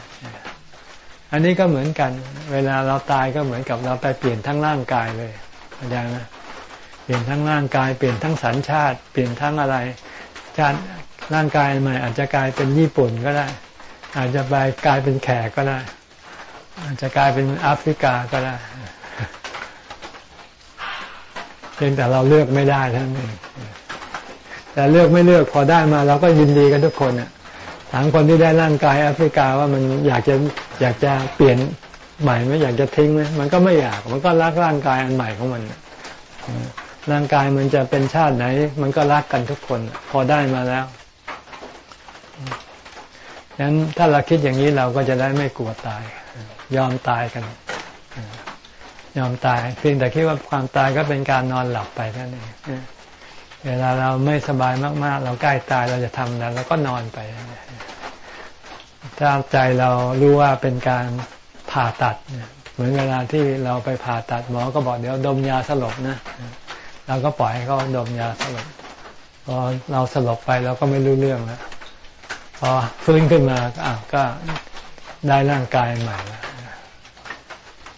อันนี้ก็เหมือนกัน เวลาเราตายก็เหมือนกับเราไปเปลี่ยนทั้งร่างกายเลยเข้าใจไหมเปลี่ยนทั้งร่างกายเปลี่ยนทั้งสัญชาติ เปลี่ยนทั้งอะไรชาติร่างกายใหม่ อาจจะกลายเป็นญี่ปุ่นก็ได้ อาจจะไปกลายเป็นแขกก็ได้ อาจจะกลายเป็นแอฟริกาก็ได้เพียงแต่เราเลือกไม่ได้ท่านเองแต่เลือกไม่เลือกพอได้มาเราก็ยินดีกันทุกคนอะถามคนที่ได้ร่างกายแอฟริกาว่ามันอยากจะอยากจะเปลี่ยนใหม่ไหมอยากจะทิ้งไหมมันก็ไม่อยาก มันก็รักร่างกายอันใหม่ของมัน ร่างกายมันจะเป็นชาติไหน มันก็รักกันทุกคน พอได้มาแล้วฉะนั้นถ้าเราคิดอย่างนี้เราก็จะได้ไม่กลัวตาย ยอมตายกัน ยอมตาย เพียงแต่คิดว่าความตายก็เป็นการนอนหลับไปนั่นเองเวลาเราไม่สบายมาก ๆ เราใกล้ตายเราจะทำนั้นเราก็นอนไป ถ้าใจเรารู้ว่าเป็นการผ่าตัด เหมือนเวลาที่เราไปผ่าตัดหมอก็บอกเดี๋ยวดมยาสลบนะ เราก็ปล่อยให้เขาดมยาสลบพอเราสลบไปเราก็ไม่รู้เรื่องแล้วพอฟื้นขึ้นมาอะก็ได้ร่างกายใหม่แล้ว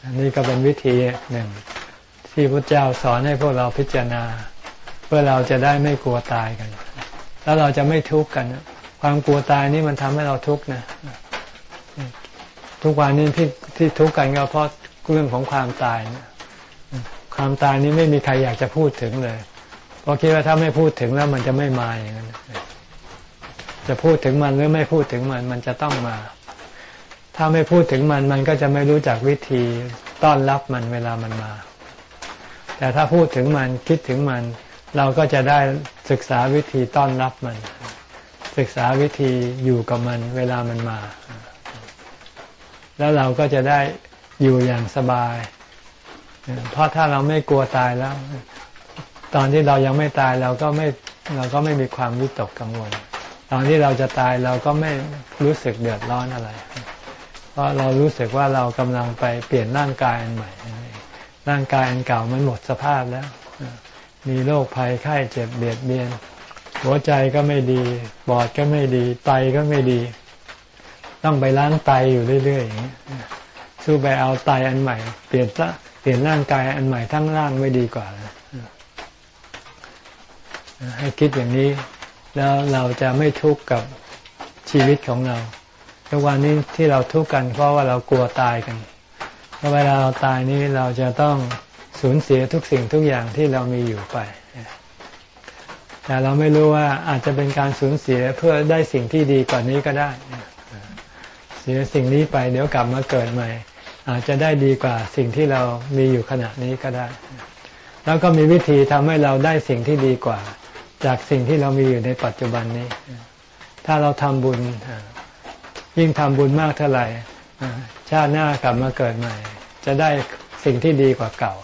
อันนี้ก็เป็นวิธีหนึ่ง ที่พระเจ้าสอนให้พวกเราพิจารณา เพื่อเราจะได้ไม่กลัวตายกัน แล้วเราจะไม่ทุกข์กัน ความกลัวตายนี่มันทำให้เราทุกข์นะทุกวันนี้ที่ที่ทุกข์กันก็เพราะเรื่องของความตายนะ ความตายนี้ไม่มีใครอยากจะพูดถึงเลย เพราะคิดว่าถ้าไม่พูดถึงแล้วมันจะไม่มาอย่างนั้นจะพูดถึงมันหรือไม่พูดถึงมันมันจะต้องมา ถ้าไม่พูดถึงมันมันก็จะไม่รู้จักวิธีต้อนรับมันเวลามันมา แต่ถ้าพูดถึงมันคิดถึงมัน เราก็จะได้ศึกษาวิธีต้อนรับมัน ศึกษาวิธีอยู่กับมันเวลามันมา แล้วเราก็จะได้อยู่อย่างสบาย เพราะถ้าเราไม่กลัวตายแล้ว ตอนที่เรายังไม่ตายเราก็ไม่เราก็ไม่มีความวิตกกังวล ตอนที่เราจะตายเราก็ไม่รู้สึกเดือดร้อนอะไร เพราะเรารู้สึกว่าเรากำลังไปเปลี่ยนร่างกายอันใหม่ ร่างกายอันเก่ามันหมดสภาพแล้ว มีโรคภัยไข้เจ็บเบียดเบียน หัวใจก็ไม่ดีปอดก็ไม่ดี ไตก็ไม่ดี ต้องไปล้างไตอยู่เรื่อยๆอย่างนี้สู้ไปเอาไตอันใหม่ เปลี่ยนซะ เปลี่ยนร่างกายอันใหม่ทั้งร่างไม่ดีกว่าให้คิดอย่างนี้ แล้วเราจะไม่ทุกข์กับชีวิตของเราทุกวันนี้ที่เราทุกข์กันเพราะว่าเรากลัวตายกันเพราะเวลาเราตายนี้เราจะต้องสูญเสียทุกสิ่งทุกอย่างที่เรามีอยู่ไป แต่เราไม่รู้ว่าอาจจะเป็นการสูญเสียเพื่อได้สิ่งที่ดีกว่านี้ก็ได้ เสียสิ่งนี้ไปเดี๋ยวกลับมาเกิดใหม่ อาจจะได้ดีกว่าสิ่งที่เรามีอยู่ขณะนี้ก็ได้ แล้วก็มีวิธีทำให้เราได้สิ่งที่ดีกว่า จากสิ่งที่เรามีอยู่ในปัจจุบันนี้ ถ้าเราทำบุญ ยิ่งทำบุญมากเท่าไหร่ชาติหน้ากลับมาเกิดใหม่ จะได้สิ่งที่ดีกว่าเก่า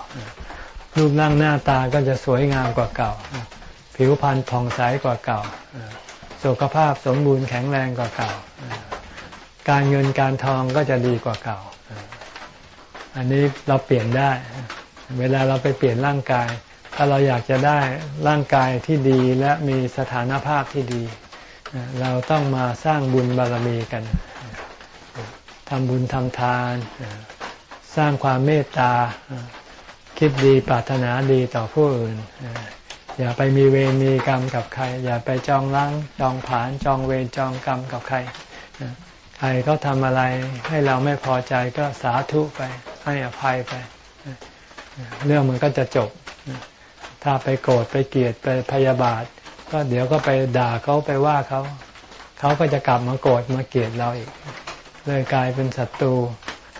รูปร่างหน้าตาก็จะสวยงามกว่าเก่า ผิวพรรณผ่องใสกว่าเก่า สุขภาพสมบูรณ์แข็งแรงกว่าเก่า การเงินการทองก็จะดีกว่าเก่า อันนี้เราเปลี่ยนได้ เวลาเราไปเปลี่ยนร่างกาย ถ้าเราอยากจะได้ร่างกายที่ดีและมีสถานภาพที่ดี เราต้องมาสร้างบุญบารมีกันทำบุญทำทาน สร้างความเมตตา คิดดีปรารถนาดีต่อผู้อื่น อย่าไปมีเวรมีกรรมกับใคร อย่าไปจองล้างจองผานจองเวรจองกรรมกับใคร ใครเขาทำอะไรให้เราไม่พอใจก็สาธุไป ให้อภัยไป เรื่องมันก็จะจบ ถ้าไปโกรธไปเกลียดไปพยาบาท ก็เดี๋ยวก็ไปด่าเขาไปว่าเขา เขาก็จะกลับมาโกรธมาเกลียดเราอีก เลยกลายเป็นศัตรู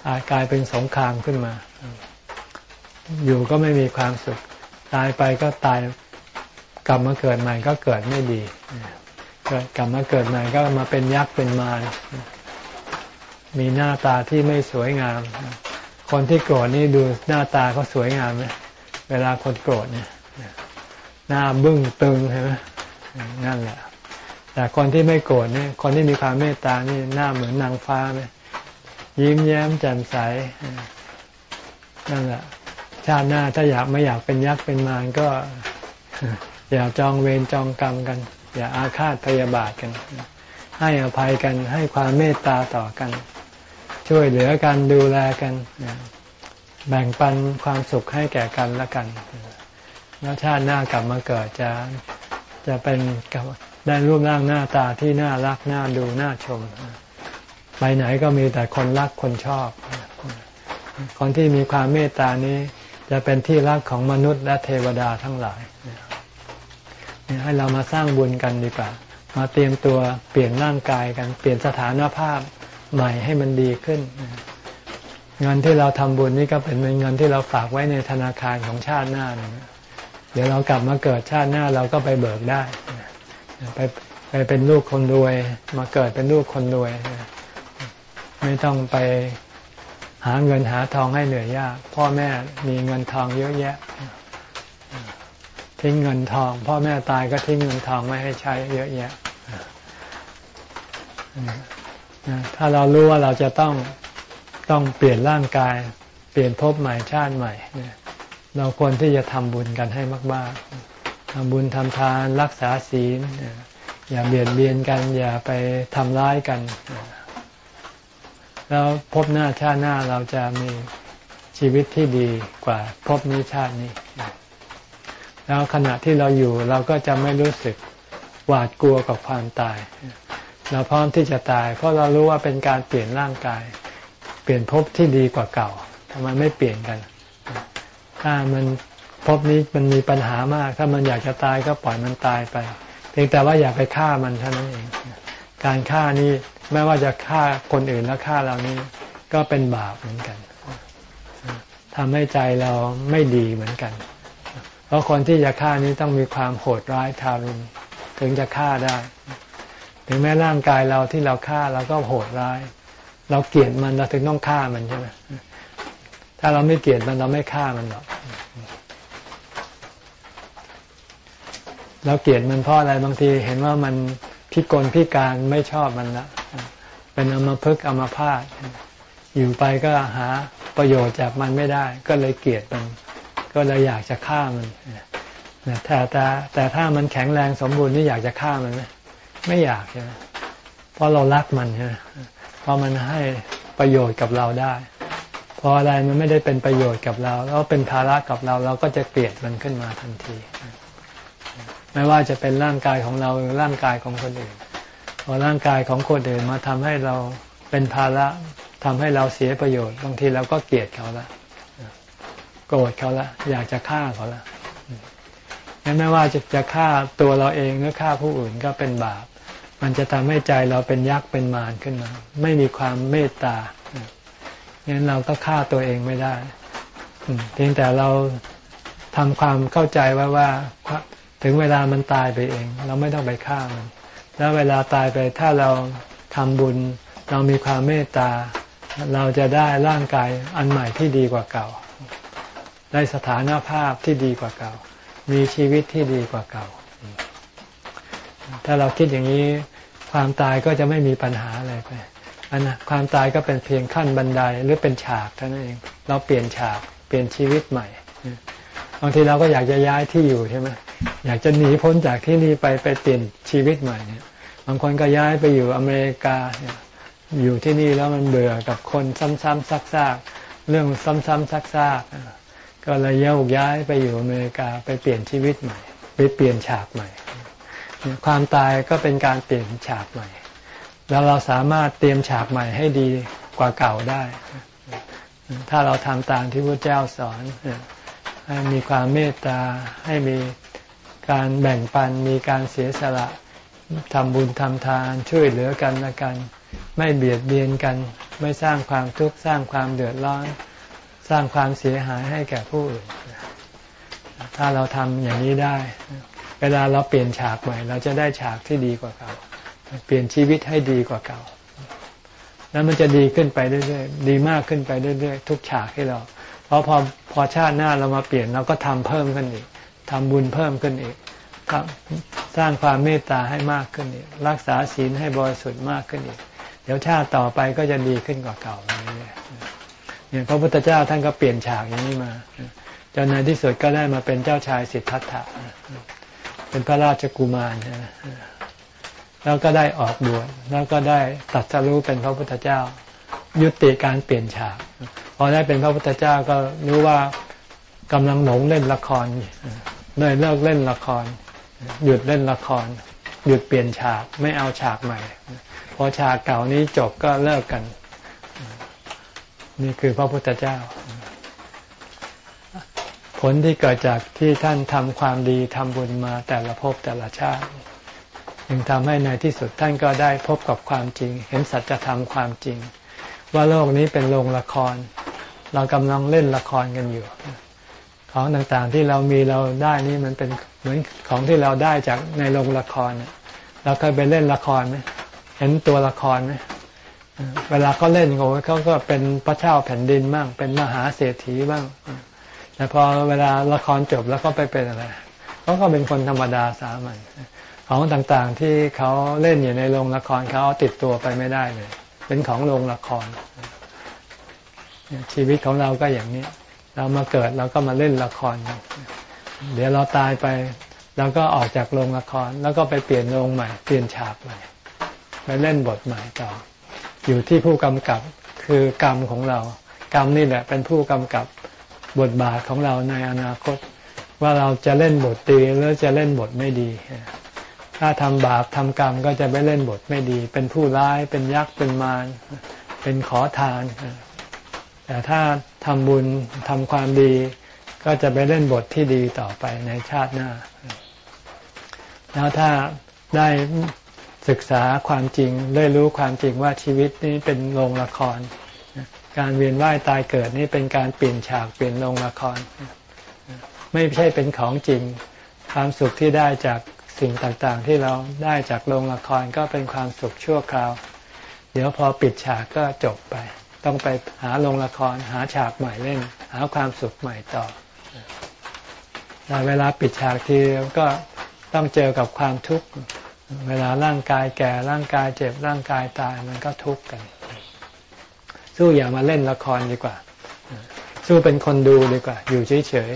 อาจกลายเป็นสงครามขึ้นมา อยู่ก็ไม่มีความสุข ตายไปก็ตายกลับมาเกิดใหม่ก็เกิดไม่ดีเกิดกลับมาเกิดใหม่ก็มาเป็นยักษ์เป็นมาร มีหน้าตาที่ไม่สวยงาม คนที่โกรธนี่ดูหน้าตาเขาสวยงามไหมเวลาคนโกรธเนี่ยหน้าบึ้งตึงใช่ไหมนั่นแหละ แต่คนที่ไม่โกรธเนี่ย คนที่มีความเมตตานี่หน้าเหมือนนางฟ้าไหมยิ้มแย้มแจ่มใสนั่นแหละชาติหน้าถ้าอยากไม่อยากเป็นยักษ์เป็นมารก็ อย่าจองเวรจองกรรมกัน อย่าอาฆาตพยาบาทกัน ให้อภัยกันให้ความเมตตาต่อกัน ช่วยเหลือกันดูแลกัน แบ่งปันความสุขให้แก่กันและกัน แล้วชาติหน้ากลับมาเกิดจะจะเป็นได้รูปร่างหน้าตาที่น่ารักน่าดูน่าชม ไปไหนก็มีแต่คนรักคนชอบ คนที่มีความเมตตานี้จะเป็นที่รักของมนุษย์และเทวดาทั้งหลายให้เรามาสร้างบุญกันดีกว่า มาเตรียมตัวเปลี่ยนร่างกายกัน เปลี่ยนสถานภาพ ใหม่ให้มันดีขึ้น เงินที่เราทำบุญนี่ก็เป็นเงินที่เราฝากไว้ในธนาคารของชาติหน้าเดี๋ยวเรากลับมาเกิดชาติหน้าเราก็ไปเบิกได้ ไปไปเป็นลูกคนรวย มาเกิดเป็นลูกคนรวย ไม่ต้องไปหาเงินหาทองให้เหนื่อยยาก พ่อแม่มีเงินทองเยอะแยะ ทิ้งเงินทอง พ่อแม่ตายก็ทิ้งเงินทองไม่ให้ใช้เยอะแยะ ถ้าเรารู้ว่าเราจะต้องต้องเปลี่ยนร่างกาย เปลี่ยนภพใหม่ชาติใหม่ เราควรที่จะทำบุญกันให้มาก ๆทำบุญทำทานรักษาศีล อย่าเบียดเบียนกัน อย่าไปทำร้ายกัน แล้วพบหน้าชาติหน้าเราจะมีชีวิตที่ดีกว่าพบนี้ชาตินี้ แล้วขณะที่เราอยู่เราก็จะไม่รู้สึกหวาดกลัวกับความตาย เราพร้อมที่จะตาย เพราะเรารู้ว่าเป็นการเปลี่ยนร่างกาย เปลี่ยนภพที่ดีกว่าเก่าทำไมไม่เปลี่ยนกัน ถ้ามันภพนี้มันมีปัญหามาก ถ้ามันอยากจะตายก็ปล่อยมันตายไปเพียงแต่ว่าอย่าไปฆ่ามันเท่านั้นเอง การฆ่านี่ไม่ว่าจะฆ่าคนอื่นแล้วฆ่าเรานี่ก็เป็นบาปเหมือนกันทำให้ใจเราไม่ดีเหมือนกัน เพราะคนที่จะฆ่านี้ต้องมีความโหดร้ายทารุณถึงจะฆ่าได้ ถึงแม้ร่างกายเราที่เราฆ่าเราก็โหดร้าย เราเกลียดมันเราถึงต้องฆ่ามันใช่ไหมถ้าเราไม่เกลียดมันเราไม่ฆ่ามันหรอกเราเกลียดมันเพราะอะไรบางทีเห็นว่ามันพิกลพิการไม่ชอบมันละเป็นอมพึกอมพาตอยู่ไปก็หาประโยชน์จากมันไม่ได้ ก็เลยเกลียดมัน ก็เลยอยากจะฆ่ามันแต่แต่แต่ถ้ามันแข็งแรงสมบูรณ์นี่อยากจะฆ่ามันไหม ไม่อยากใช่ไหมเพราะเรารักมันใช่ไหมเพราะมันให้ประโยชน์กับเราได้ พออะไรมันไม่ได้เป็นประโยชน์กับเรา แล้วเป็นภาระกับเราเราก็จะเกลียดมันขึ้นมาทันที ไม่ว่าจะเป็นร่างกายของเราหรือร่างกายของคนอื่น พอร่างกายของคนอื่นมาทำให้เราเป็นภาระทำให้เราเสียประโยชน์บางทีเราก็เกลียดเขาละโกรธเขาละอยากจะฆ่าเขาละงั้นไม่ว่าจะจะฆ่าตัวเราเองหรือฆ่าผู้อื่นก็เป็นบาป มันจะทำให้ใจเราเป็นยักษ์เป็นมารขึ้นมา ไม่มีความเมตตางั้นเราก็ฆ่าตัวเองไม่ได้เพียงแต่เราทำความเข้าใจไว้ว่าถึงเวลามันตายไปเอง เราไม่ต้องไปฆ่ามัน แล้วเวลาตายไปถ้าเราทำบุญ เรามีความเมตตา เราจะได้ร่างกายอันใหม่ที่ดีกว่าเก่า ได้สถานภาพที่ดีกว่าเก่า มีชีวิตที่ดีกว่าเก่า ถ้าเราคิดอย่างนี้ความตายก็จะไม่มีปัญหาอะไรไปอันนะความตายก็เป็นเพียงขั้นบันไดหรือเป็นฉากเท่านั้นเอง เราเปลี่ยนฉากเปลี่ยนชีวิตใหม่บางทีเราก็อยากจะย้ายที่อยู่ใช่ไหมอยากจะหนีพ้นจากที่นี่ไปไปเปลี่ยนชีวิตใหม่เนี่ย บางคนก็ย้ายไปอยู่อเมริกาอยู่ที่นี่แล้วมันเบื่อกับคนซ้ำๆซักๆเรื่องซ้ำๆซักๆก็เลยย้ายย้ายไปอยู่อเมริกาไปเปลี่ยนชีวิตใหม่ ไปเปลี่ยนฉากใหม่ ความตายก็เป็นการเปลี่ยนฉากใหม่ แล้วเราสามารถเตรียมฉากใหม่ให้ดีกว่าเก่าได้ ถ้าเราทำตามที่พระเจ้าสอนให้มีความเมตตาให้มีการแบ่งปันมีการเสียสละทำบุญทำทานช่วยเหลือกันและกัน ไม่เบียดเบียนกัน ไม่สร้างความทุกข์สร้างความเดือดร้อน สร้างความเสียหายให้แก่ผู้อื่น ถ้าเราทำอย่างนี้ได้ เวลาเราเปลี่ยนฉากใหม่ เราจะได้ฉากที่ดีกว่าเก่า เปลี่ยนชีวิตให้ดีกว่าเก่า แล้วมันจะดีขึ้นไปเรื่อยๆ ดีมากขึ้นไปเรื่อยๆ ทุกฉากให้เรา เพราะพอพอชาติหน้าเรามาเปลี่ยนเราก็ทำเพิ่มขึ้นอีกทำบุญเพิ่มขึ้นอีกสร้างความเมตตาให้มากขึ้นอีก รักษาศีลให้บริสุทธิ์มากขึ้นอีก เดี๋ยวชาติต่อไปก็จะดีขึ้นกว่าเก่าเนี่ยเนี่ยพระพุทธเจ้าท่านก็เปลี่ยนฉากอย่างนี้มาจนในที่สุดก็ได้มาเป็นเจ้าชายสิทธัตถะ เป็นพระราชกุมารแล้วก็ได้ออกบวชแล้วก็ได้ตัดสรู้เป็นพระพุทธเจ้า ยุติการเปลี่ยนฉาก พอได้เป็นพระพุทธเจ้าก็รู้ว่ากำลังหลงเล่นละครเลยเลิกเล่นละคร หยุดเล่นละคร หยุดเปลี่ยนฉากไม่เอาฉากใหม่ พอฉากเก่านี้จบก็เลิกกัน นี่คือพระพุทธเจ้า ผลที่เกิดจากที่ท่านทำความดีทำบุญมาแต่ละภพแต่ละชาติจึงทำให้ในที่สุดท่านก็ได้พบกับความจริง เห็นสัจธรรมความจริง ว่าโลกนี้เป็นโรงละคร เรากำลังเล่นละครกันอยู่ ของต่างๆที่เรามีเราได้นี่มันเป็นเหมือนของที่เราได้จากในโรงละครเราเคยไปเล่นละครไหมเห็นตัวละครไหมเวลาเขาเล่นโอ้เขาก็เป็นพระเจ้าแผ่นดินบ้างเป็นมหาเศรษฐีบ้าง แต่พอเวลาละครจบแล้วก็ไปเป็นอะไรเขาก็เป็นคนธรรมดาสามัญของต่างๆที่เขาเล่นอยู่ในโรงละครเขาติดตัวไปไม่ได้เลย เป็นของโรงละคร ชีวิตของเราก็อย่างนี้ เรามาเกิดเราก็มาเล่นละคร เดี๋ยวเราตายไปเราก็ออกจากโรงละคร แล้วก็ไปเปลี่ยนโรงใหม่ เปลี่ยนฉากใหม่ไปเล่นบทใหม่ต่อ อยู่ที่ผู้กำกับคือกรรมของเรา กรรมนี่แหละเป็นผู้กำกับ บทบาทของเราในอนาคต ว่าเราจะเล่นบทดีหรือจะเล่นบทไม่ดี ถ้าทำบาปทำกรรมก็จะไปเล่นบทไม่ดี เป็นผู้ร้ายเป็นยักษ์เป็นมารเป็นขอทาน แต่ถ้าทำบุญทำความดี ก็จะไปเล่นบทที่ดีต่อไปในชาติหน้า แล้วถ้าได้ศึกษาความจริงได้รู้ความจริงว่าชีวิตนี้เป็นโรงละคร การเวียนว่ายตายเกิดนี่เป็นการเปลี่ยนฉากเปลี่ยนโรงละคร ไม่ใช่เป็นของจริง ความสุขที่ได้จากสิ่งต่างๆ ที่เราได้จากโรงละครก็เป็นความสุขชั่วคราว เดี๋ยวพอปิดฉากก็จบไป ต้องไปหาลงละคร หาฉากใหม่เล่น หาความสุขใหม่ต่อแต่เวลาปิดฉากทีก็ต้องเจอกับความทุกข์ เวลาร่างกายแก่ร่างกายเจ็บร่างกายตายมันก็ทุกข์กัน สู้อย่ามาเล่นละครดีกว่า สู้เป็นคนดูดีกว่า อยู่เฉย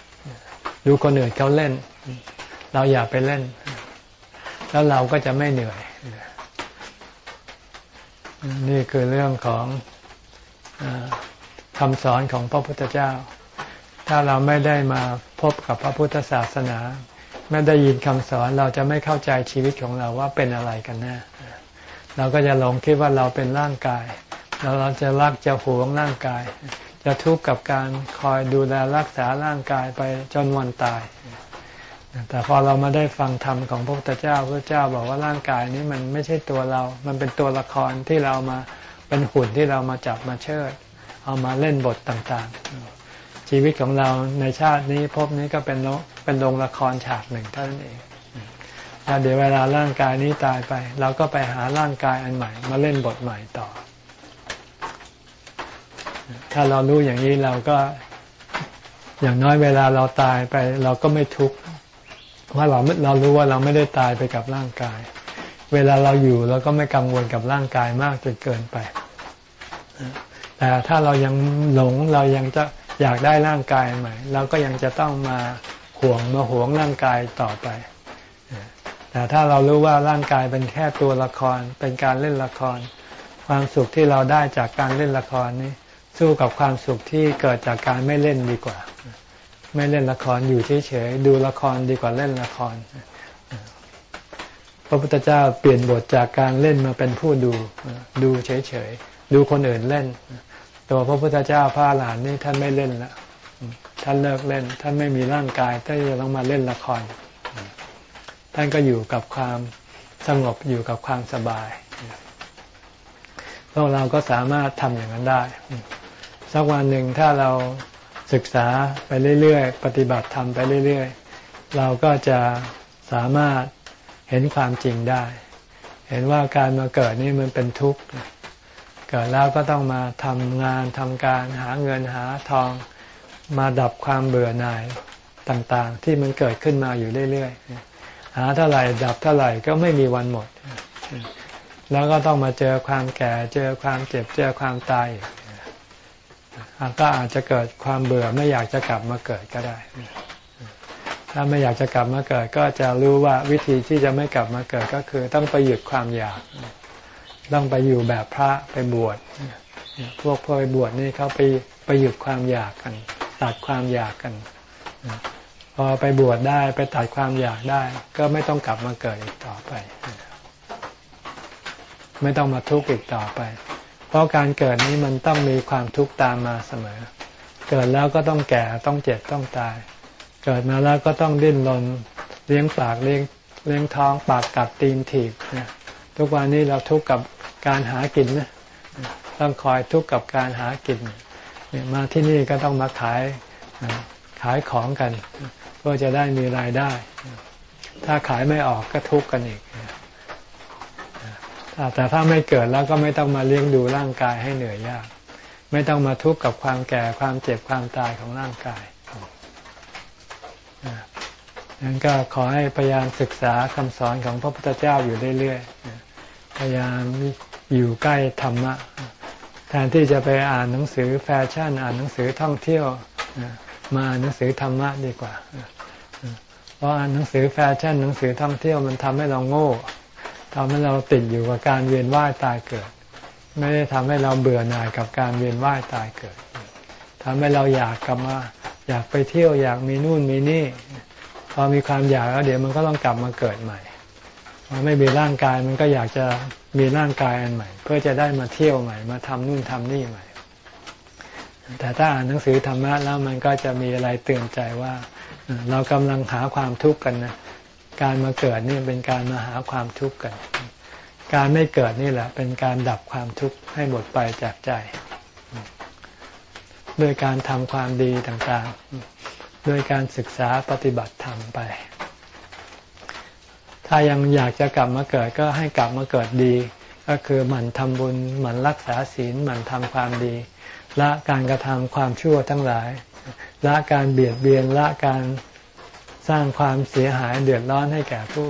ๆดูคนอื่นเขาเล่น เราอย่าไปเล่น แล้วเราก็จะไม่เหนื่อย นี่คือเรื่องของอคำสอนของพระพุทธเจ้า ถ้าเราไม่ได้มาพบกับพระพุทธศาสนา ไม่ได้ยินคำสอนเราจะไม่เข้าใจชีวิตของเราว่าเป็นอะไรกันแน่เราก็จะหลงคิดว่าเราเป็นร่างกาย แล้วเราจะรักจะหวงร่างกาย จะทุกข์กับการคอยดูแลรักษาร่างกายไปจนวันตาย แต่พอเรามาได้ฟังธรรมของพระพุทธเจ้าพระเจ้าบอกว่าร่างกายนี้มันไม่ใช่ตัวเรา มันเป็นตัวละครที่เรามาเป็นหุ่นที่เรามาจับมาเชิด เอามาเล่นบทต่างๆ ชีวิตของเราในชาตินี้พบนี้ก็เป็นเป็นโรงละครฉากหนึ่งเท่านั้นเองแล้วเดี๋ยวเวลาร่างกายนี้ตายไป เราก็ไปหาร่างกายอันใหม่ มาเล่นบทใหม่ต่อ ถ้าเรารู้อย่างนี้เราก็ อย่างน้อยเวลาเราตายไป เราก็ไม่ทุกข์ว่าะเราเรารู้ว่าเราไม่ได้ตายไปกับร่างกาย เวลาเราอยู่เราก็ไม่กังวลกับร่างกายมากจนเกินไปแต่ถ้าเรายังหลงเรายังจะอยากได้ร่างกายใหม่เราก็ยังจะต้องมาห่วงมาหวงร่างกายต่อไป แต่ถ้าเรารู้ว่าร่างกายเป็นแค่ตัวละครเป็นการเล่นละคร ความสุขที่เราได้จากการเล่นละครนี้ สู้กับความสุขที่เกิดจากการไม่เล่นดีกว่า ไม่เล่นละครอยู่เฉยๆดูละครดีกว่าเล่นละคร พระพุทธเจ้าเปลี่ยนบทจากการเล่นมาเป็นผู้ดูดูเฉยๆดูคนอื่นเล่น ตัวพระพุทธเจ้าพระหลานนี่ท่านไม่เล่นละท่านเลิกเล่น ท่านไม่มีร่างกายท่านจะต้องมาเล่นละคร ท่านก็อยู่กับความสงบอยู่กับความสบายพวกเราก็สามารถทำอย่างนั้นได้ สักวันหนึ่งถ้าเราศึกษาไปเรื่อยๆ ปฏิบัติทำไปเรื่อยๆ เราก็จะสามารถเห็นความจริงได้ เห็นว่าการมาเกิดนี่มันเป็นทุกข์ เกิดแล้วก็ต้องมาทำงานทำการหาเงินหาทองมาดับความเบื่อหน่ายต่างๆ ที่มันเกิดขึ้นมาอยู่เรื่อยๆ หาเท่าไหร่ดับเท่าไหร่ก็ไม่มีวันหมด แล้วก็ต้องมาเจอความแก่เจอความเจ็บเจอความตายก็ ก็อาจจะเกิดความเบื่อไม่อยากจะกลับมาเกิดก็ได้ ถ้าไม่อยากจะกลับมาเกิด ก็จะรู้ว่าวิธีที่จะไม่กลับมาเกิดก็คือ ต้องไปหยุดความอยาก ต้องไปอยู่แบบพระไปบวช พวกพอไปบวชนี่เขาไปไปหยุดความอยากกัน ตัดความอยากกัน พอไปบวชได้ไปตัดความอยากได้ ก็ไม่ต้องกลับมาเกิดอีกต่อไป ไม่ต้องมาทุกข์อีกต่อไป ราะการเกิดนี้มันต้องมีความทุกข์ตามมาเสมอ เกิดแล้วก็ต้องแก่ต้องเจ็บต้องตาย เกิดมาแล้วก็ต้องดิ้นรนเลี้ยงปากเลี้ยงเลี้ยงท้องปากกัดตีนถีบนะทุกวันนี้เราทุกข์กับการหากินนะต้องคอยทุกข์กับการหากินมาที่นี่ก็ต้องมาขายขายของกันเพื่อจะได้มีรายได้ ถ้าขายไม่ออกก็ทุกข์กันอีก แต่ถ้าไม่เกิดแล้วก็ไม่ต้องมาเลี้ยงดูร่างกายให้เหนื่อยยาก ไม่ต้องมาทุกข์กับความแก่ความเจ็บความตายของร่างกายนั้นก็ขอให้พยายามศึกษาคำสอนของพระพุทธเจ้าอยู่เรื่อยๆ พยายามอยู่ใกล้ธรรมะ แทนที่จะไปอ่านหนังสือแฟชั่น อ่านหนังสือท่องเที่ยว มาอ่านหนังสือธรรมะดีกว่า เพราะอ่านหนังสือแฟชั่นหนังสือท่องเที่ยวมันทำให้เราโง่ ทำให้เราติดอยู่กับการเวียนว่ายตายเกิด ไม่ได้ทำให้เราเบื่อหน่ายกับการเวียนว่ายตายเกิดทำให้เราอยากกลับมาอยากไปเที่ยวอยากมีนู่นมีนี่ พอมีความอยากแล้วเดี๋ยวมันก็ต้องกลับมาเกิดใหม่พอไม่มีร่างกายมันก็อยากจะมีร่างกายอันใหม่ เพื่อจะได้มาเที่ยวใหม่ มาทำนู่นทำนี่ใหม่ แต่ถ้าอ่านหนังสือธรรมะแล้วมันก็จะมีอะไรเตือนใจว่า เรากำลังหาความทุกข์กันนะ การมาเกิดนี่เป็นการมาหาความทุกข์กัน การไม่เกิดนี่แหละ เป็นการดับความทุกข์ให้หมดไปจากใจด้วยการทำความดีต่างๆด้วยการศึกษาปฏิบัติธรรมไป ถ้ายังอยากจะกลับมาเกิดก็ให้กลับมาเกิดดี ก็คือหมั่นทำบุญหมั่นรักษาศีลหมั่นทำความดีละการกระทำความชั่วทั้งหลายละการเบียดเบียนละการ สร้างความเสียหายเดือดร้อนให้แก่ผู้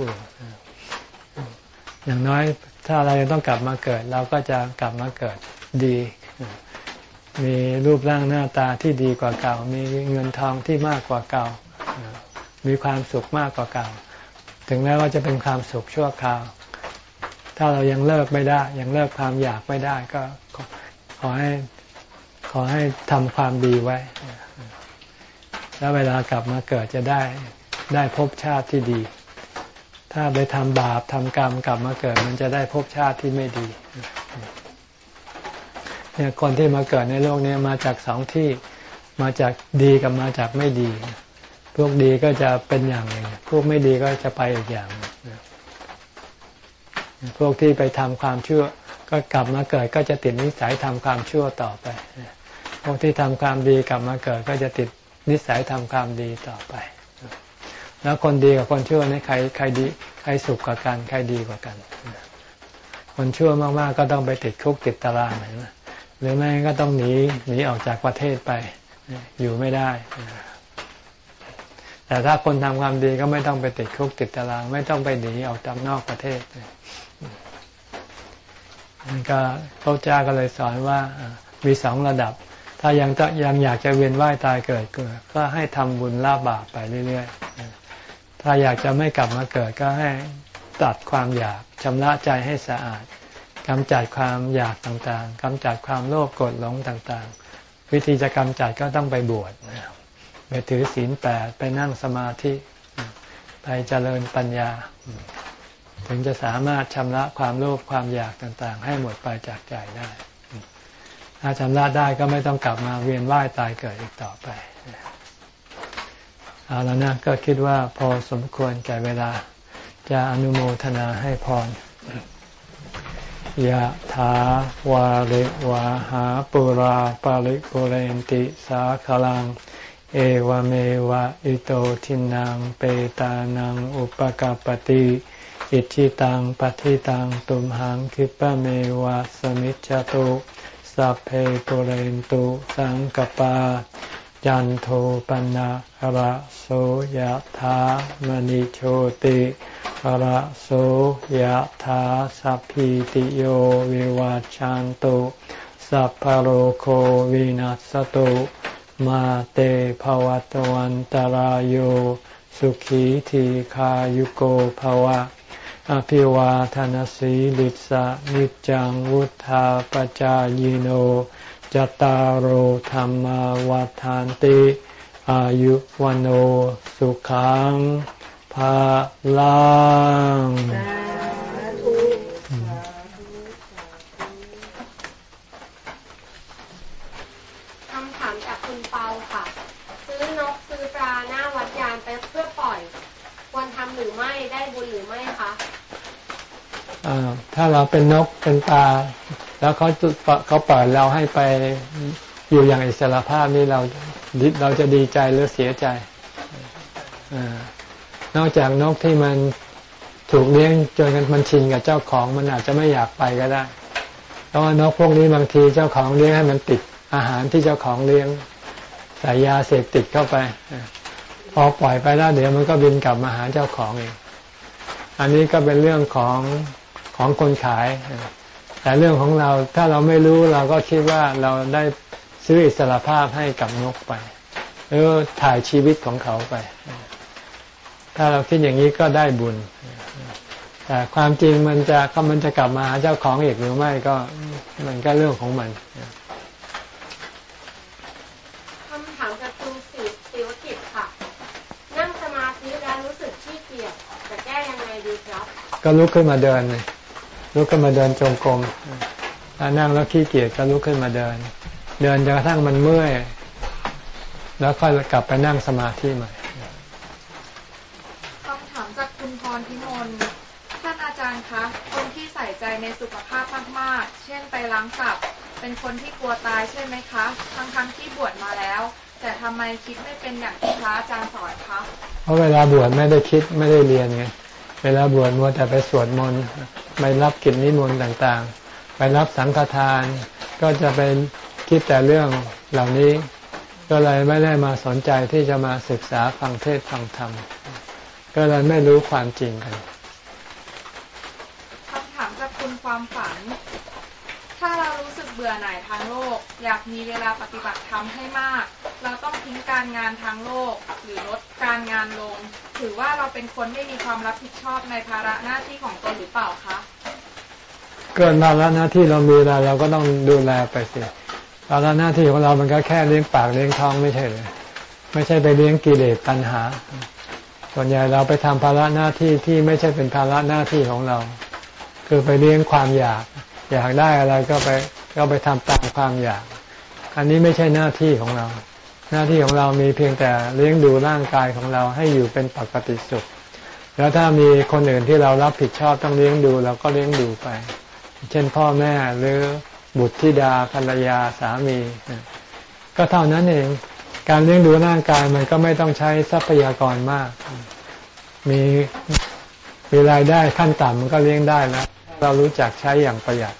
อย่างน้อยถ้าเรายังต้องกลับมาเกิด เราก็จะกลับมาเกิดดี มีรูปร่างหน้าตาที่ดีกว่าเก่า มีเงินทองที่มากกว่าเก่า มีความสุขมากกว่าเก่า ถึงแม้ว่าจะเป็นความสุขชั่วคราว ถ้าเรายังเลิกไม่ได้ ยังเลิกความอยากไม่ได้ก็ขอให้ขอให้ทำความดีไว้ แล้วเวลากลับมาเกิดจะได้ ได้พบชาติที่ดี ถ้าไปทำบาปทำกรรมกลับมาเกิด มันจะได้พบชาติที่ไม่ดีเนี่ยคนที่มาเกิดในโลกนี้มาจากสองที่มาจากดีกับมาจากไม่ดี พวกดีก็จะเป็นอย่างหนึ่งพวกไม่ดีก็จะไปอีกอย่าง พวกที่ไปทำความชั่ว ก็กลับมาเกิดก็จะติดนิสัยทำความชั่วต่อไป พวกที่ทำความดีกลับมาเกิด ก็จะติดนิสัยทำความดีต่อไป แล้วคนดีกับคนชั่วนี่ใครใครดีใครสุขกว่ากัน ใครดีกว่ากัน คนชั่วมากๆก็ต้องไปติดคุกติดตารางเห็นหรือไม่ก็ต้องหนีหนีออกจากประเทศไป อยู่ไม่ได้ แต่ถ้าคนทำความดีก็ไม่ต้องไปติดคุกติดตาราง ไม่ต้องไปหนีออกจากนอกประเทศนั่นก็พระเจ้าก็เลยสอนว่ามีสองระดับ ถ้ายังยังอยากจะเวียนว่ายตายเกิดเกิด ก็ให้ทำบุญลาบบาปไปเรื่อยๆ ถ้าอยากจะไม่กลับมาเกิดก็ให้ตัดความอยากชำระใจให้สะอาดกำจัดความอยากต่างๆกำจัดความโลภโกรธหลงต่างๆ วิธีจะกำจัดก็ต้องไปบวชไปถือศีลแปดไปนั่งสมาธิ ไปเจริญปัญญา ถึงจะสามารถชำระความโลภความอยากต่างๆ ให้หมดไปจากใจได้ ถ้าชำระได้ก็ไม่ต้องกลับมาเวียนว่ายตายเกิดอีกต่อไป เอาแล้วนะก็คิดว่าพอสมควรแก่เวลา จะอนุโมทนาให้พรยะถาวาริวาหาปุราปาริปุเรนติสาคลัง เอวเมวะอิโตทินังเปตานังอุปกาปติ อิชิตังปฏิตังตุมหังคิปะเมวะสมิจจตุสัพเพปุเรนตุสังกปา จันโทปนะระโสยะถามณิโชติระโสยถาสัพพิติโยวิวาจันตุ สัพพโรโควินัสตุมาเตภวัตวันตารโยสุขีทีขายุโกภวะ อภิวาทานสีลิสะนิจังวุธาปจายโน จตารโหธรรมวาทานติ อายุวันโอสุขังภาลังคำถามจากคุณเปาค่ะ ซื้อนกซื้อปลาหน้าวัดยานไปเพื่อปล่อย ควรทำหรือไม่ได้บุญหรือไม่คะถ้าเราเป็นนกเป็นปลา แล้วเขาเขาปล่อยเราให้ไปอยู่อย่างอิสระภาพนี่เราเราจะดีใจหรือเสียใจอนอกจากนกที่มันถูกเลี้ยงจนกันมันชินกับเจ้าของมันอาจจะไม่อยากไปก็ได้เพราะว่านกพวกนี้บางทีเจ้าของเลี้ยงให้มันติดอาหารที่เจ้าของเลี้ยงใส่ยาเสพติดเข้าไปพอปล่อยไปแล้วเดี๋ยวมันก็บินกลับมาหาเจ้าของเอง อันนี้ก็เป็นเรื่องของของคนขาย แต่เรื่องของเราถ้าเราไม่รู้เราก็คิดว่าเราได้ซื้ออิสระภาพให้กับนกไป หรือถ่ายชีวิตของเขาไป ถ้าเราคิดอย่างนี้ก็ได้บุญ แต่ความจริงมันจะก็มันจะกลับมาหาเจ้าของอีกหรือไม่ก็มันก็เรื่องของมันคำถามจากคุณสิสิวกิจค่ะ นั่งสมาธิแล้วรู้สึกขี้เกียจจะแก้ยังไงดีครับ ก็ลุกขึ้นมาเดินเลย ลุกขึ้นมาเดินจงกรมถ้านั่งแล้วขี้เกียจก็ลุกขึ้นมาเดิน เดินจนกระทั่งมันเมื่อยแล้วค่อยกลับไปนั่งสมาธิใหม่รพิมลท่านอาจารย์คะคนที่ใส่ใจในสุขภาพมากๆ เช่นไปล้างตับ เป็นคนที่กลัวตายใช่ไหมคะทั้งๆที่บวชมาแล้ว แต่ทำไมคิดไม่เป็นอย่างที่พระอาจารย์สอนคะเพราะเวลาบวชไม่ได้คิดไม่ได้เรียนไงเวลาบวชมัวแต่ไปสวดมนต์ไปรับกิจนิมนต์ต่างๆ ไปรับสังฆทาน ก็จะไปคิดแต่เรื่องเหล่านี้ ก็เลยไม่ได้มาสนใจที่จะมาศึกษาฟังเทศฟังธรรม ก็เลยไม่รู้ความจริงกันคำถามจากคุณความฝัน ถ้าเรารู้สึกเบื่อหน่ายทางโลก อยากมีเวลาปฏิบัติธรรมให้มาก เราต้องทิ้งการงานทางโลก หรือลดการงานลง ถือว่าเราเป็นคนไม่มีความรับผิดชอบในภาระหน้าที่ของตนหรือเปล่าคะเกินภาระหน้าที่เรามีอะไรเราก็ต้องดูแลไปสิภาระหน้าที่ของเรามันก็แค่เลี้ยงปากเลี้ยงท้องไม่ใช่เลยไม่ใช่ไปเลี้ยงกิเลสตัณหา ส่วนใหญ่เราไปทำภาระหน้าที่ที่ไม่ใช่เป็นภาระหน้าที่ของเรา คือไปเลี้ยงความอยาก อยากได้อะไรก็ไปก็ไปทำตามความอยาก อันนี้ไม่ใช่หน้าที่ของเรา หน้าที่ของเรามีเพียงแต่เลี้ยงดูร่างกายของเราให้อยู่เป็นปกติสุข แล้วถ้ามีคนอื่นที่เรารับผิดชอบต้องเลี้ยงดูเราก็เลี้ยงดูไป เช่นพ่อแม่หรือบุตรธิดาภรรยาสามี ก็เท่านั้นเอง การเลี้ยงดูร่างกายมันก็ไม่ต้องใช้ทรัพยากรมาก มีมีรายได้ขั้นต่ำมันก็เลี้ยงได้แล้ว เรารู้จักใช้อย่างประหยัด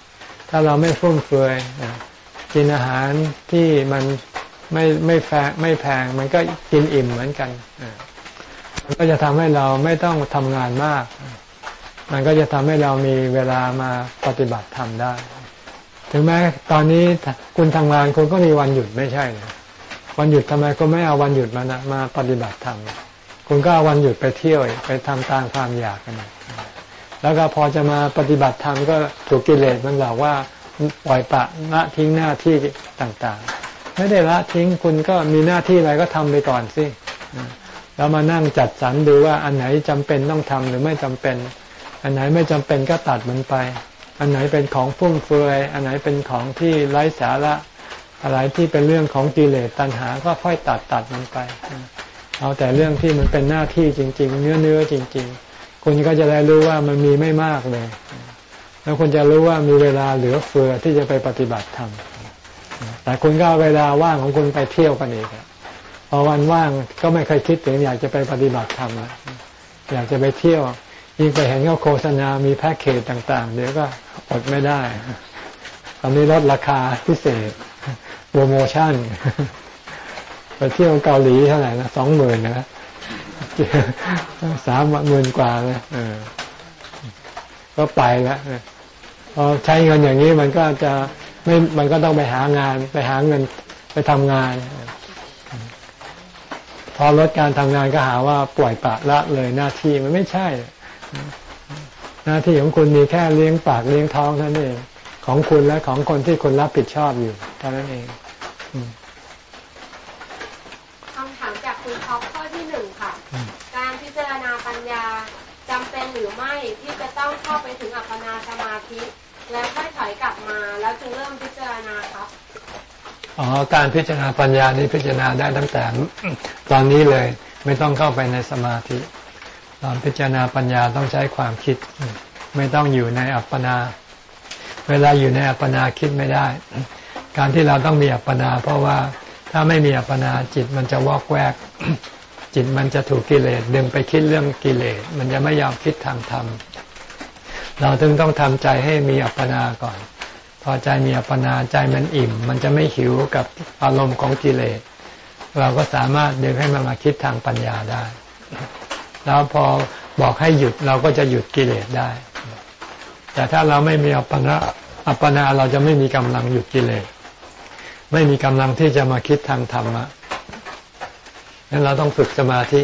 ถ้าเราไม่ฟุ่มเฟือยกินอาหารที่มันไม่ไม่แพงไม่แพงมันก็กินอิ่มเหมือนกันมันก็จะทำให้เราไม่ต้องทำงานมาก มันก็จะทำให้เรามีเวลามาปฏิบัติธรรมได้ ถึงแม้ตอนนี้คุณทำงานคุณก็มีวันหยุดไม่ใช่เหรอวันหยุดทำไมคุณไม่เอาวันหยุดมานะมาปฏิบัติธรรมคุณก็เอาวันหยุดไปเที่ยวไปทำตามความอยากกัน แล้วก็พอจะมาปฏิบัติธรรมก็ถูกกิเลสมันบอกว่าปล่อยปะละทิ้งหน้าที่ต่างๆ ไม่ได้ละทิ้งคุณก็มีหน้าที่อะไรก็ทำไปก่อนสิแล้วมานั่งจัดสรรดูว่าอันไหนจำเป็นต้องทำหรือไม่จำเป็น อันไหนไม่จำเป็นก็ตัดมันไป อันไหนเป็นของฟุ่มเฟือย อันไหนเป็นของที่ไร้สาระ อะไรที่เป็นเรื่องของกิเลสตัณหาก็ค่อยตัดตัดมันไป เอาแต่เรื่องที่มันเป็นหน้าที่จริง ๆ เนื้อเนื้อจริง ๆ คุณก็จะได้รู้ว่ามันมีไม่มากเลย แล้วคุณจะรู้ว่ามีเวลาเหลือเฟือที่จะไปปฏิบัติธรรมแต่คุณก็เเวลาว่างของคุณไปเที่ยวกันอีกพอวันว่างก็ไม่เคยคิดถึงอยากจะไปปฏิบัติธรรมอยากจะไปเที่ยว ยิ่งไปเห็นเขาโฆษณา มีแพ็กเกจต่าง ๆ เดี๋ยวก็อดไม่ได้ ตอนนี้ลดราคาพิเศษโปรโมชั่น ไปเที่ยวเกาหลีเท่าไหร่นะสองหมื่นนะ สามหมื่นกว่าเลยก็ไปแล้วพอใช้เงินอย่างนี้มันก็จะไม่มันก็ต้องไปหางาน ไปหาเงินไปทำงาน พอลดการทำงานก็หาว่าปล่อยปะละเลยหน้าที่มันไม่ใช่ หน้าที่ของคุณมีแค่เลี้ยงปากเลี้ยงท้องเท่านั้นเองของคุณและของคนที่คุณรับผิดชอบอยู่เท่านั้นเองคำถามจากคุณท็อปข้อที่หนึ่งค่ะ การพิจารณาปัญญาจำเป็นหรือไม่ที่จะต้องเข้าไปถึงอัปปนาสมา ธิ แล้วค่อยถอยกลับมา แล้วจึงเริ่มพิจารณาครับ อ๋อ การพิจารณาปัญญานี้พิจารณาได้ตั้งแต่ตอนนี้เลยไม่ต้องเข้าไปในสมาธิตอนพิจารณาปัญญาต้องใช้ความคิด ไม่ต้องอยู่ในอัปปนา เวลาอยู่ในอัปปนาคิดไม่ได้ การที่เราต้องมีอัปปนา เพราะว่าถ้าไม่มีอัปปนาจิตมันจะวอกแวกจิตมันจะถูกกิเลสดึงไปคิดเรื่องกิเลส มันจะไม่ยอมคิดทางธรรม เราถึงต้องทำใจให้มีอัปปนาก่อน พอใจมีอัปปนาใจมันอิ่ม มันจะไม่หิวกับอารมณ์ของกิเลส เราก็สามารถดึงให้มันมาคิดทางปัญญาได้ แล้วพอบอกให้หยุดเราก็จะหยุดกิเลสได้ แต่ถ้าเราไม่มีอัปปนาอัปปนาเราจะไม่มีกำลังหยุดกิเลส ไม่มีกำลังที่จะมาคิดทางธรรมะนั้นเราต้องฝึกสมาธิ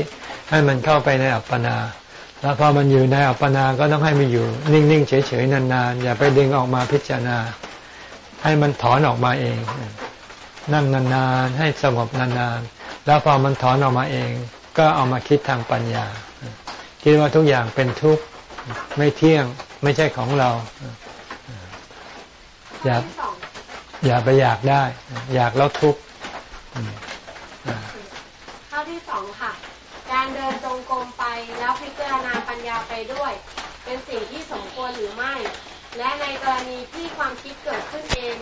ให้มันเข้าไปในอัปปนา แล้วพอมันอยู่ในอัปปนาก็ต้องให้มันอยู่ นิ่งๆเฉยๆนานๆอย่าไปดึงออกมาพิจารณา ให้มันถอนออกมาเอง นั่งนานๆให้สงบนานๆแล้วพอมันถอนออกมาเอง ก็เอามาคิดทางปัญญา คิดว่าทุกอย่างเป็นทุกข์ไม่เที่ยงไม่ใช่ของเรา อย่าอย่าไปอยากได้ อยากแล้วทุกข์ข้อที่สองค่ะ การเดินจงกรมไป แล้วพิจารณาปัญญาไปด้วย เป็นสิ่งที่สมควรหรือไม่ และในกรณีที่ความคิดเกิดขึ้นเอง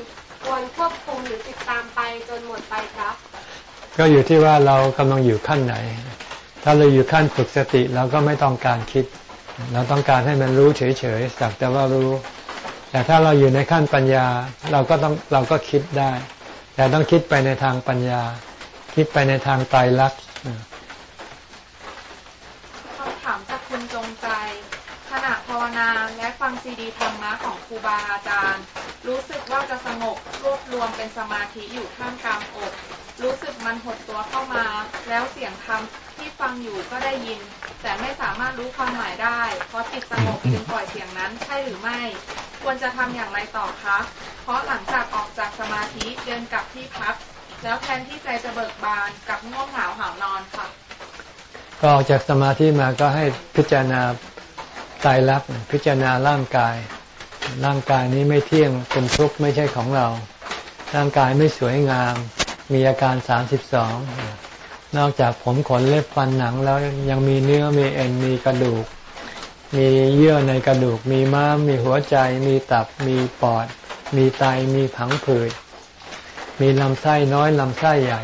ควรควบคุมหรือติดตามไปจนหมดไปครับ ก็อยู่ที่ว่าเรากำลังอยู่ขั้นไหน ถ้าเราอยู่ขั้นฝึกสติเราก็ไม่ต้องการคิด เราต้องการให้มันรู้เฉยๆสักแต่ว่ารู้ แต่ถ้าเราอยู่ในขั้นปัญญาเราก็ต้องเราก็คิดได้ แต่ต้องคิดไปในทางปัญญา คิดไปในทางไตรลักษณ์คำถามจากคุณจงใจ ขณะภาวนาและฟังซีดีธรรมะของครูบาอาจารย์ รู้สึกว่าจะสงบรวบรวมเป็นสมาธิอยู่ข้างกลางอก รู้สึกมันหดตัวเข้ามา แล้วเสียงธรรมที่ฟังอยู่ก็ได้ยิน แต่ไม่สามารถรู้ความหมายได้ เพราะจิตสงบจึงปล่อยเสียงนั้นใช่หรือไม่ ควรจะทำอย่างไรต่อคะเพราะหลังจากออกจากสมาธิเดินกลับที่พักแล้วแทนที่ใจจะเบิกบานกับง่วงเหงาหานอนค่ะก็ออกจากสมาธิมาก็ให้พิจารณา ตายรักพิจารณาร่างกาย ร่างกายนี้ไม่เที่ยงเป็นทุกข์ไม่ใช่ของเรา ร่างกายไม่สวยงาม มีอาการสามสิบสองนอกจากผมขนเล็บฟันหนังแล้วยังมีเนื้อมีเอ็นมีกระดูก มีเยื่อในกระดูก มีม้ามมีหัวใจ มีตับมีปอด มีไตมีผังผืด มีลำไส้น้อยลำไส้ใหญ่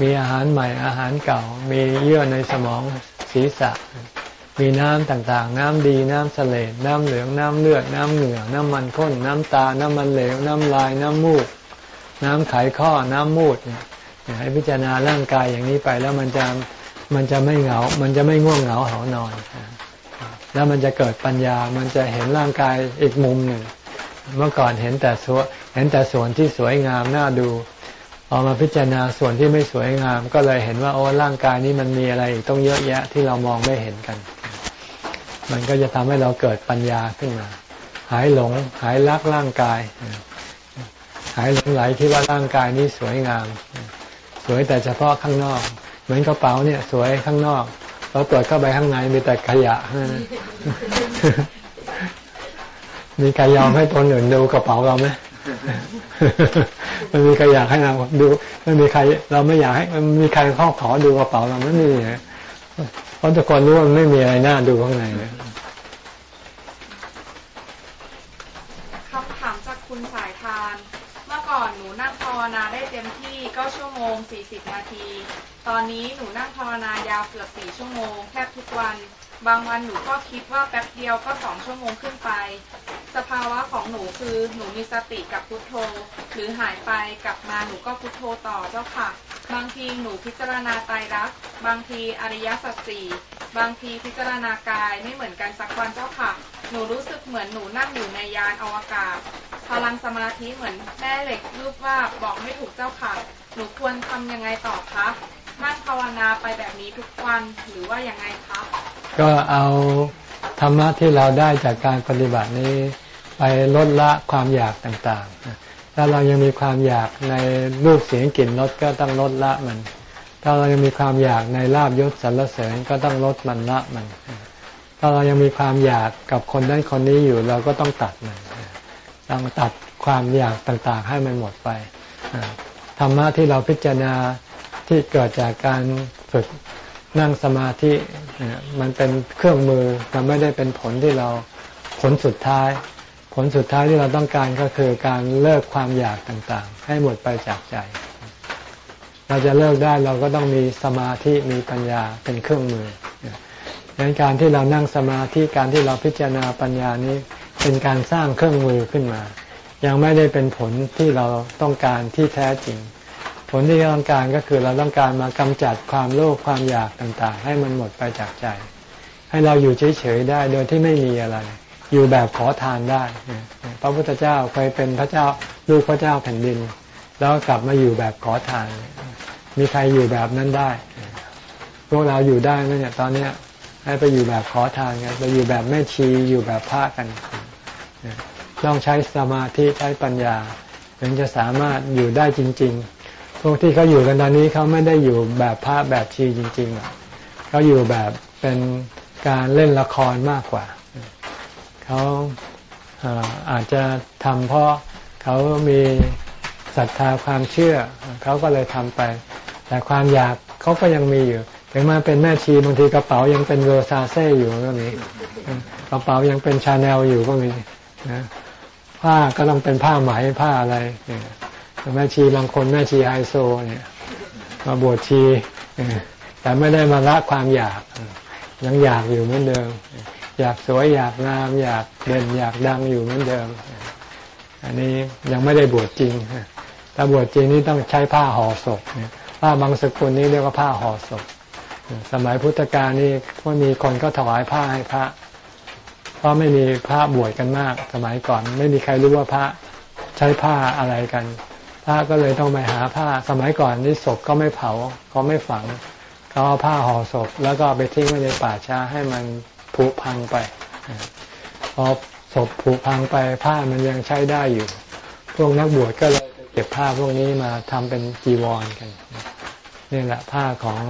มีอาหารใหม่อาหารเก่า มีเยื่อในสมองศีรษะ มีน้ำต่างๆ น้ำดี น้ำเสลดน้ำเหลือง น้ำเลือด น้ำเหงื่อ น้ำมันข้น น้ำตา น้ำมันเหลว น้ำลาย น้ำมูก น้ำไขข้อ น้ำมูดเนี่ยให้พิจารณาร่างกายอย่างนี้ไปแล้วมันจะมันจะไม่เหงา มันจะไม่ง่วงเหงาหานอน แล้วมันจะเกิดปัญญา มันจะเห็นร่างกายอีกมุมหนึ่ง เมื่อก่อนเห็นแต่ส่วนเห็นแต่ส่วนที่สวยงามน่าดูพอกมาพิจารณาส่วนที่ไม่สวยงาม ก็เลยเห็นว่าโอ้ร่างกายนี้มันมีอะไรอีกต้องเยอะแยะที่เรามองไม่เห็นกัน มันก็จะทำให้เราเกิดปัญญาขึ้นมา หายหลง หายรักร่างกาย หายหลงไหลที่ว่าร่างกายนี้สวยงาม สวยแต่เฉพาะข้างนอก เหมือนกระเป๋าเนี่ย สวยข้างนอกเราตรวจเข้าไปข้างในมีแต่ขยะมีใครยอมให้คนอื่นดูกระเป๋าเราไหมมันมีใครอยากให้เราดู ไม่มีใคร เราไม่อยากให้ มันมีใครเข้าขอดูกระเป๋าเราไม่มี เพราะทุกคนรู้ว่าไม่มีอะไรน่าดูข้างในเลยคำถามจากคุณสายทาน เมื่อก่อนหนูนั่งภาวนาได้เต็มที่ก็ชั่วโมงสี่สิบนาที ตอนนี้หนูนั่งภาวนายาวเกือบสี่ชั่วโมงแทบทุกวัน บางวันหนูก็คิดว่าแป๊บเดียวก็สองชั่วโมงขึ้นไป สภาวะของหนูคือหนูมีสติกับพุทโธ หรือหายไปกลับมาหนูก็พุทโธต่อเจ้าค่ะ บางทีหนูพิจารณาไตรลัก บางทีอริยสัจสี่บางทีพิจารณากายไม่เหมือนกันสักวันเจ้าค่ะ หนูรู้สึกเหมือนหนูนั่งอยู่ในยานอวกาศ พลังสมาธิเหมือนแม่เหล็กรูปว่าบอกไม่ถูกเจ้าค่ะ หนูควรทำยังไงต่อคะนั่งภาวนาไปแบบนี้ทุกวันหรือว่ายังไงคะก็เอาธรรมะที่เราได้จากการปฏิบัตินี้ ไปลดละความอยากต่างๆ ถ้าเรายังมีความอยากในรูปเสียงกลิ่นรสก็ต้องลดละมัน ถ้าเรายังมีความอยากในลาบยศสรรเสริญก็ต้องลดมันละมัน ถ้าเรายังมีความอยากกับคนนั้นคนนี้อยู่เราก็ต้องตัดมันต้องตัดความอยากต่างๆ ให้มันหมดไปธรรมะที่เราพิจารณาที่เกิดจากการฝึกนั่งสมาธิมันเป็นเครื่องมือมันไม่ได้เป็นผลที่เราผลสุดท้าย ผลสุดท้ายที่เราต้องการก็คือการเลิกความอยากต่างๆ ให้หมดไปจากใจ เราจะเลิกได้เราก็ต้องมีสมาธิมีปัญญาเป็นเครื่องมือดังนั้นการที่เรานั่งสมาธิการที่เราพิจารณาปัญญานี้เป็นการสร้างเครื่องมือขึ้นมา ยังไม่ได้เป็นผลที่เราต้องการที่แท้จริง ผลที่เราต้องการก็คือเราต้องการมากำจัดความโลภความอยากต่างๆ ให้มันหมดไปจากใจ ให้เราอยู่เฉยๆได้โดยที่ไม่มีอะไร อยู่แบบขอทานได้ พระพุทธเจ้าเคยเป็นพระเจ้าลูกพระเจ้าแผ่นดิน แล้วกลับมาอยู่แบบขอทาน มีใครอยู่แบบนั้นได้ พวกเราอยู่ได้ไหมเนี่ยตอนเนี้ยให้ไปอยู่แบบขอทานกันไปอยู่แบบแม่ชีอยู่แบบพระกันต้องใช้สมาธิใช้ปัญญา ถึงจะสามารถอยู่ได้จริง ๆ พวกที่เขาอยู่กันตอนนี้เขาไม่ได้อยู่แบบพระแบบชีจริงๆเขาอยู่แบบเป็นการเล่นละครมากกว่า เขาอาจจะทำเพราะเขามีศรัทธาความเชื่อ เขาก็เลยทำไป แต่ความอยากเขาก็ยังมีอยู่ถึงมาเป็นแม่ชีบางทีกระเป๋ายังเป็น Versace อยู่ก็มีกระเป๋ายังเป็นชาแนลอยู่ก็มีนะผ้าก็ต้องเป็นผ้าไหมผ้าอะไรแม่ชีบางคนแม่ชีไฮโซเนี่ยมาบวชชีแต่ไม่ได้มาละความอยากยังอยากอยู่เหมือนเดิม อยากสวยอยากงามอยากเด่นอยากดังอยู่เหมือนเดิม อันนี้ยังไม่ได้บวชจริงถ้าบวชจริงนี่ต้องใช้ผ้าห่อศพผ้าบางสกุลนี้เรียกว่าผ้าห่อศพสมัยพุทธกาลนี่ก็มีคนก็ถวายผ้าให้พระ เพราะไม่มีพระบวชกันมาก สมัยก่อน ไม่มีใครรู้ว่าพระใช้ผ้าอะไรกัน พระก็เลยต้องไปหาผ้า สมัยก่อนนี่ศพก็ไม่เผาก็ไม่ฝังเขาเอาผ้าห่อศพ แล้วก็ไปทิ้งไว้ในป่าช้าให้มัน ผุพังไปพอศพผุพังไปผ้ามันยังใช้ได้อยู่ พวกนักบวชก็เลยเก็บผ้าพวกนี้มาทำเป็นจีวรกันนี่แหละผ้าของ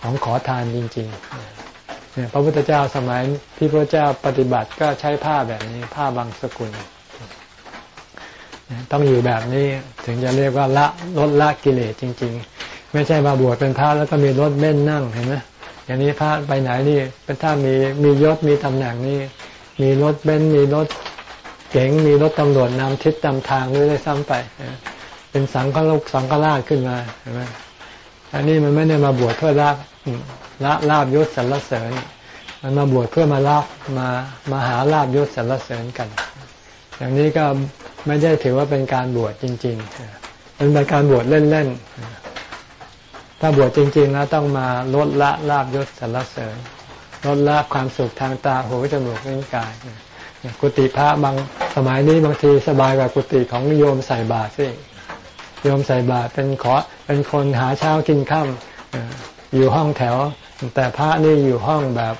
ของขอทานจริงๆเนี่ยพระพุทธเจ้าสมัยที่พระเจ้าปฏิบัติก็ใช้ผ้าแบบนี้ผ้าบางสกุล ต้องอยู่แบบนี้ถึงจะเรียกว่าละลดละกิเลสจริง ๆ ไม่ใช่มาบวชเป็นพระแล้วก็มีรถเบ้นนั่งเห็นไหม อย่างนี้พระไปไหนนี่เป็นถ้ามีมียศมีตำแหน่งนี่มีรถเบนซ์มีรถเก๋งมีรถตำรวจนำทิศตำทางด้วยซ้ำไปเป็นสังฆลูกสังฆราชขึ้นมาเห็นไหมอันนี้มันไม่ได้มาบวชเพื่อละละลาบยศสรรเสริญ มันมาบวชเพื่อมาลาบมามาหาลาบยศสรรเสริญกัน อย่างนี้ก็ไม่ได้ถือว่าเป็นการบวชจริง ๆ เป็นการบวชเล่นๆ ถ้าบวชจริง ๆ แล้วต้องมาลดละลาบยศสรรเสริญลดละความสุขทางตาหูจมูกลิ้นกายกุฏิพระบางสมัยนี้บางทีสบายกว่ากุฏิของโยมใส่บาตรสิโยมใส่บาตรเป็นขอเป็นคนหาเช้ากินข้าอยู่ห้องแถว แต่พระนี่อยู่ห้องแบบ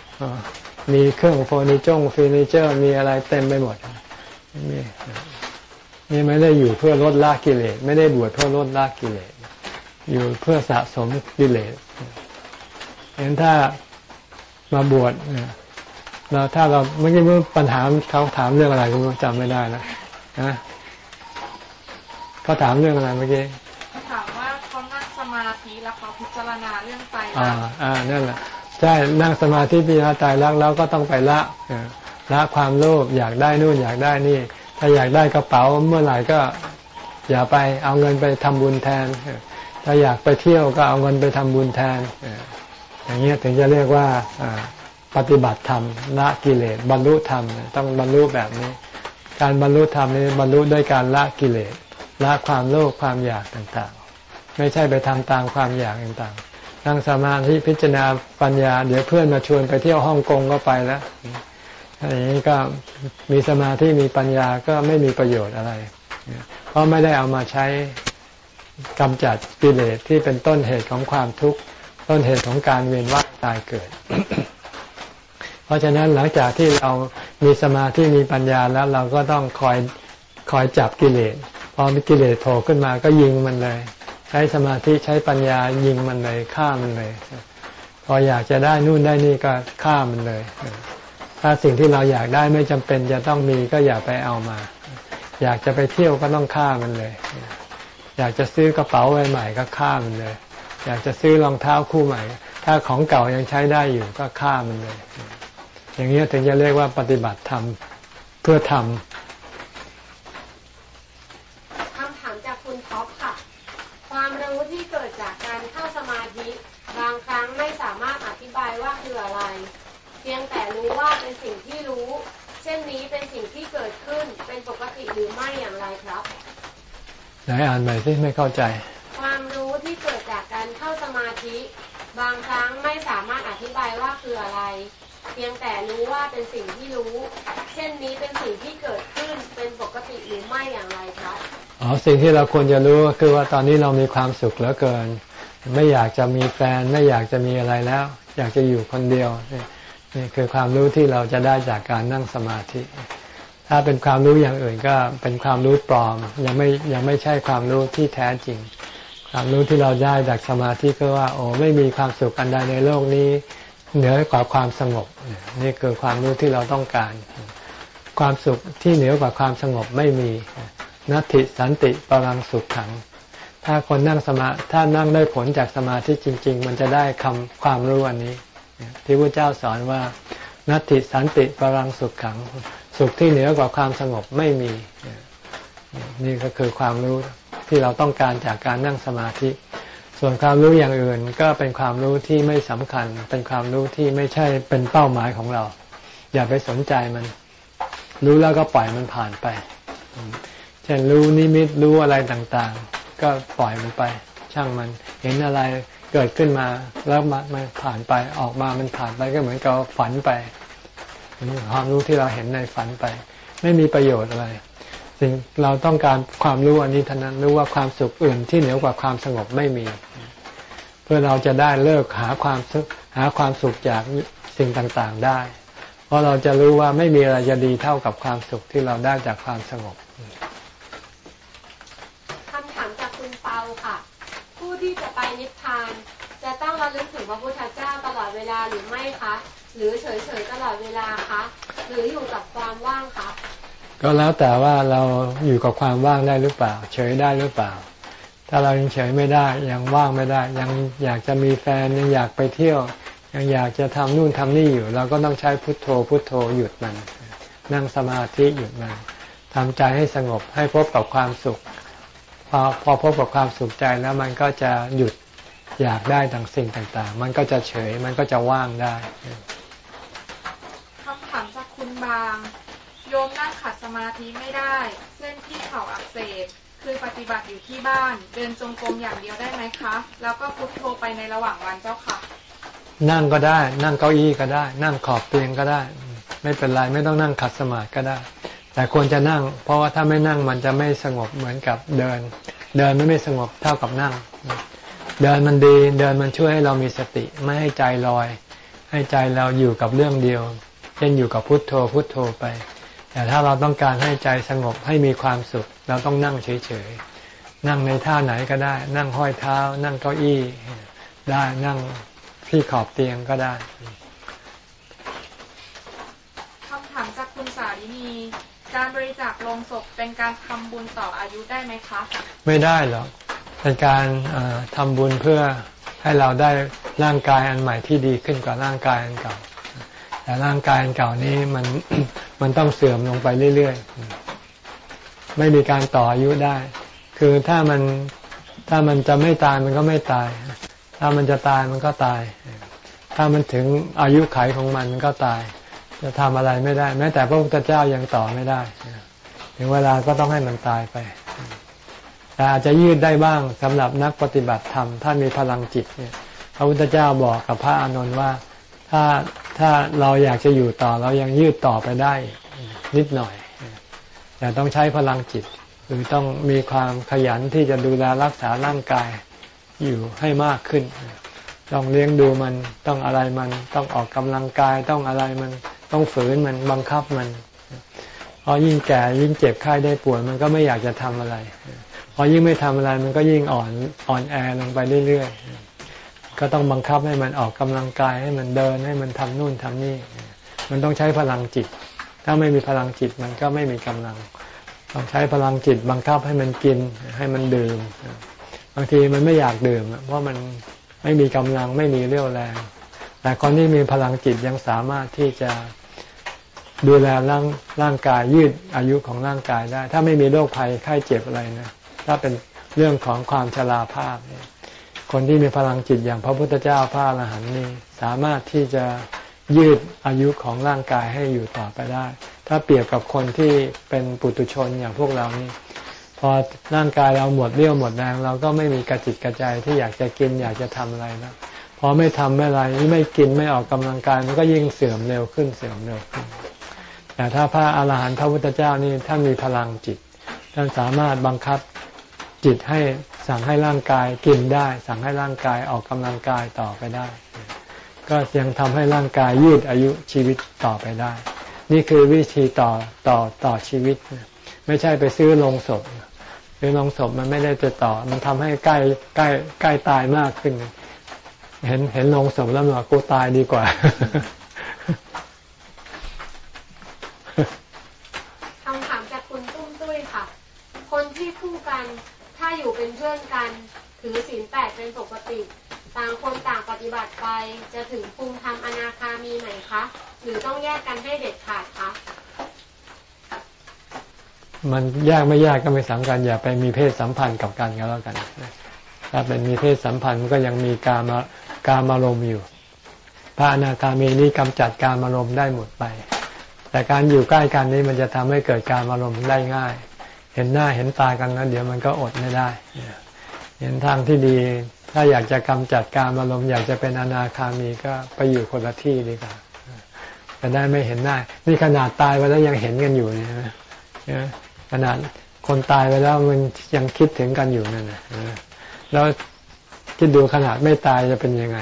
มีเครื่องเฟอร์นิเจอร์เฟอร์นิเจอร์มีอะไรเต็มไปหมดนี่นี่ไม่ได้อยู่เพื่อลดละกิเลสไม่ได้บวชเพื่อลดละกิเลส อยู่เพื่อสะสมกิเลสเห็นถ้ามาบวชเราถ้าเราเมื่อกี้เมื่อปัญหาเขาถามเรื่องอะไรก็จำไม่ได้แล้วนะเขาถามเรื่องอะไรเมื่อกี้เขาถามว่าเขานั่งสมาธิแล้วเขาพิจารณาเรื่องไตรลักษณ์อ่านั่นแหละใช่นั่งสมาธิพิจารณาไตรลักษณ์แล้วก็ต้องไปละละความโลภอยากได้นู่นอยากได้นี่ ถ้าอยากได้กระเป๋าเมื่อไหร่ก็ อย่าไปเอาเงินไปทำบุญแทน ถ้าอยากไปเที่ยวก็เอาเงินไปทำบุญแทนอย่างนี้ถึงจะเรียกว่าปฏิบัติธรรมละกิเลสบรรลุธรรมต้องบรรลุแบบนี้ การบรรลุธรรมนี้บรรลุด้วยการละกิเลสละความโลภความอยากต่างๆ ไม่ใช่ไปทำตามความอยากต่างๆนั่งสมาธิพิจารณาปัญญา เดี๋ยวเพื่อนมาชวนไปเที่ยวฮ่องกงก็ไปแล้วอย่างนี้ก็มีสมาธิมีปัญญาก็ไม่มีประโยชน์อะไร เพราะไม่ได้เอามาใช้ กำจัดกิเลสที่เป็นต้นเหตุของความทุกข์ต้นเหตุของการเวียนว่ายตายเกิด เพราะฉะนั้นหลังจากที่เรามีสมาธิมีปัญญาแล้วเราก็ต้องคอยคอยจับกิเลสพอมีกิเลสโผล่ขึ้นมาก็ยิงมันเลย ใช้สมาธิใช้ปัญญายิงมันเลยฆ่ามันเลย พออยากจะได้นู่นได้นี่ก็ฆ่ามันเลย ถ้าสิ่งที่เราอยากได้ไม่จำเป็นจะต้องมีก็อย่าไปเอามา อยากจะไปเที่ยวก็ต้องฆ่ามันเลย อยากจะซื้อกระเป๋าใบใหม่ก็ฆ่ามันเลย อยากจะซื้อรองเท้าคู่ใหม่ ถ้าของเก่ายังใช้ได้อยู่ก็ฆ่ามันเลย อย่างนี้ถึงจะเรียกว่าปฏิบัติธรรมเพื่อทำคำถามจากคุณท็อปค่ะ ความรู้ที่เกิดจากการเข้าสมาธิบางครั้งไม่สามารถอธิบายว่าคืออะไร เพียงแต่รู้ว่าเป็นสิ่งที่รู้ เช่นนี้เป็นสิ่งที่เกิดขึ้นเป็นปกติหรือไม่อย่างไรครับ ไหนอ่านใหม่สิไม่เข้าใจ ความรู้ที่เกิดจากการเข้าสมาธิ บางครั้งไม่สามารถอธิบายว่าคืออะไร เพียงแต่รู้ว่าเป็นสิ่งที่รู้ เช่นนี้เป็นสิ่งที่เกิดขึ้นเป็นปกติหรือไม่อย่างไรครับอ๋อสิ่งที่เราควรจะรู้ก็คือว่าตอนนี้เรามีความสุขเหลือเกิน ไม่อยากจะมีแฟนไม่อยากจะมีอะไรแล้ว อยากจะอยู่คนเดียวนี่คือความรู้ที่เราจะได้จากการนั่งสมาธิ ถ้าเป็นความรู้อย่างอื่นก็เป็นความรู้ปลอม ยังไม่ยังไม่ใช่ความรู้ที่แท้จริง ความรู้ที่เราได้จากสมาธิก็ว่าโอ้ไม่มีความสุขอันใดในโลกนี้เหนือกว่าความสงบ นี่คือความรู้ที่เราต้องการ ความสุขที่เหนือกว่าความสงบไม่มีนัตติสันติปรังสุขขัง ถ้าคนนั่งสมาถ้านั่งได้ผลจากสมาธิจริง ๆ มันจะได้คำความรู้อันนี้ ที่พระเจ้าสอนว่านัตติสันติปรังสุขขัง สุขที่เหนือกว่าความสงบไม่มี นี่ก็คือความรู้ที่เราต้องการจากการนั่งสมาธิ ส่วนความรู้อย่างอื่นก็เป็นความรู้ที่ไม่สำคัญ เป็นความรู้ที่ไม่ใช่เป็นเป้าหมายของเรา อย่าไปสนใจมัน รู้แล้วก็ปล่อยมันผ่านไปเช่นรู้นิมิตรู้อะไรต่างๆ ก็ปล่อยมันไป ช่างมันเห็นอะไรเกิดขึ้นมาแล้วมันผ่านไปออกมามันผ่านไปก็เหมือนกับฝันไป ความรู้ที่เราเห็นในฝันไป ไม่มีประโยชน์อะไร สิ่งเราต้องการความรู้อันนี้เท่านั้นรู้ว่าความสุขอื่นที่เหนือกว่าความสงบไม่มี เพื่อเราจะได้เลิกหาความสุขหาความสุขจากสิ่งต่างๆได้ เพราะเราจะรู้ว่าไม่มีอะไรจะดีเท่ากับความสุขที่เราได้จากความสงบคำถามจากคุณเปาค่ะ ผู้ที่จะไปนิพพาน จะต้องระลึกถึงพระพุทธเจ้า เวลาหรือไม่คะ หรือเฉยๆตลอดเวลาคะหรืออยู่กับความว่างคะก็แล้วแต่ว่าเราอยู่กับความว่างได้หรือเปล่า เฉยได้หรือเปล่า ถ้าเรายังเฉยไม่ได้ยังว่างไม่ได้ ยังอยากจะมีแฟนยังอยากไปเที่ยว ยังอยากจะทำนู่นทำนี่อยู่ เราก็ต้องใช้พุทโธพุทโธหยุดมัน นั่งสมาธิหยุดมันทำใจให้สงบให้พบกับความสุขพอพอพบกับความสุขใจแล้วมันก็จะหยุด อยากได้ต่างสิ่งต่าง ๆ มันก็จะเฉย มันก็จะว่างได้บาง โยมนั่งขัดสมาธิไม่ได้ เส้นที่เข่าอักเสบคืคือปฏิบัติอยู่ที่บ้าน เดินจงกรมอย่างเดียวได้ไหมคะ แล้วก็พุทโธไปในระหว่างวันเจ้าค่ะ นั่งก็ได้ นั่งเก้าอี้ก็ได้ นั่งขอบเตียงก็ได้ ไม่เป็นไรไม่ต้องนั่งขัดสมาธิก็ได้ แต่ควรจะนั่ง เพราะว่าถ้าไม่นั่งมันจะไม่สงบเหมือนกับเดิน เดินไม่ไม่สงบเท่ากับนั่ง เดินมันดีเดินมันช่วยให้เรามีสติไม่ให้ใจลอย ให้ใจเราอยู่กับเรื่องเดียว เช่นอยู่กับพุทโธพุทโธไป แต่ถ้าเราต้องการให้ใจสงบให้มีความสุข เราต้องนั่งเฉยๆนั่งในท่าไหนก็ได้ นั่งห้อยเท้า นั่งเก้าอี้ได้นั่งที่ขอบเตียงก็ได้คำถามจากคุณสารินีการบริจาคโลงศพเป็นการทำบุญต่ออายุได้ไหมคะ ไม่ได้หรอก เป็นการทำบุญเพื่อให้เราได้ร่างกายอันใหม่ที่ดีขึ้นกว่าร่างกายอันเก่า แต่ร่างกายอันเก่านี้มันมันต้องเสื่อมลงไปเรื่อยๆ ไม่มีการต่ออายุได้ คือถ้ามันถ้ามันจะไม่ตายมันก็ไม่ตาย ถ้ามันจะตายมันก็ตาย ถ้ามันถึงอายุไขของมันมันก็ตาย จะทำอะไรไม่ได้ แม้แต่พระพุทธเจ้ายังต่อไม่ได้ ถึงเวลาก็ต้องให้มันตายไป แต่อาจจะยืดได้บ้างสำหรับนักปฏิบัติธรรมถ้ามีพลังจิตเนี่ยพระพุทธเจ้าบอกกับพระอานนท์ว่า ถ้าถ้าเราอยากจะอยู่ต่อเรายังยืดต่อไปได้นิดหน่อย แต่ต้องใช้พลังจิต หรือต้องมีความขยันที่จะดูแลรักษาร่างกายอยู่ให้มากขึ้น ต้องเลี้ยงดูมันต้องอะไรมันต้องออกกำลังกายต้องอะไรมันต้องฝืนมันบังคับมันพอยิ่งแก่ยิ่งเจ็บไข้ได้ป่วยมันก็ไม่อยากจะทำอะไร พอยิ่งไม่ทำอะไรมันก็ยิ่งอ่อนอ่อนแอลงไปเรื่อยๆ ก็ต้องบังคับให้มันออกกำลังกายให้มันเดินให้มันทำนู่นทำนี่ มันต้องใช้พลังจิต ถ้าไม่มีพลังจิตมันก็ไม่มีกำลัง ต้องใช้พลังจิตบังคับให้มันกินให้มันดื่ม บางทีมันไม่อยากดื่มเพราะมันไม่มีกำลังไม่มีเรี่ยวแรง แต่คนที่มีพลังจิตยังสามารถที่จะดูแลร่างร่างกายยืดอายุของร่างกายได้ ถ้าไม่มีโรคภัยไข้เจ็บอะไรนะ ถ้าเป็นเรื่องของความชราภาพเนี่ยคนที่มีพลังจิตอย่างพระพุทธเจ้าพระอรหันต์นี่สามารถที่จะยืดอายุของร่างกายให้อยู่ต่อไปได้ ถ้าเปรียบกับคนที่เป็นปุถุชนอย่างพวกเรานี่ พอร่างกายเราหมดเรี่ยวหมดแรงเราก็ไม่มีกระจิตกระใจที่อยากจะกินอยากจะทำอะไรนะพอไม่ทำไม่อะไรไม่กินไม่ออกกำลังกายมันก็ยิ่งเสื่อมเร็วขึ้นเสื่อมเร็วขึ้น แต่ถ้าพระอาหารหันต์พระพุทธเจ้านี่ท่านมีพลังจิตท่านสามารถบังคับ จิตให้สั่งให้ร่างกายกินได้ สั่งให้ร่างกายออกกำลังกายต่อไปได้ ก็ยังทำให้ร่างกายยืดอายุชีวิตต่อไปได้ นี่คือวิธีต่อต่อต่อชีวิต ไม่ใช่ไปซื้อลงศพซื้อลงศพมันไม่ได้จะต่อ มันทำให้ใกล้ใกล้ใกล้ตายมากขึ้น เห็นเห็นลงศพแล้วมันกูตายดีกว่า คำถามจากคุณตุ้มตุ้ยค่ะ คนที่คู่กัน ถ้าอยู่เป็นเพื่อนกัน ถือศีลแปดเป็นปกติ ต่างคนต่างปฏิบัติไปจะถึงภูมิธรรมอนาคามีไหมคะ หรือต้องแยกกันให้เด็ดขาดคะมันยากไม่ยากก็ไม่สำคัญอย่าไปมีเพศสัมพันธ์กับกันก็แล้วกันถ้าเป็นมีเพศสัมพันธ์มันก็ยังมีการมาการมารมอยู่พระอนาคามีนี้กำจัดการมารมณ์ได้หมดไป แต่การอยู่ใกล้กันนี้มันจะทำให้เกิดการมารมณ์ได้ง่าย เห็นหน้าเห็นตากันแล้วเดี๋ยวมันก็อดไม่ได้เห็นทางที่ดี ถ้าอยากจะกำจัดการมารมณ์อยากจะเป็นอนาคามีก็ไปอยู่คนละที่ดีกว่าจะได้ไม่เห็นหน้า นี่ขนาดตายไปแล้วยังเห็นกันอยู่เนี่ยนะขนาดคนตายไปแล้วมันยังคิดถึงกันอยู่นั่นนะแล้วคิดดูขนาดไม่ตายจะเป็นยังไง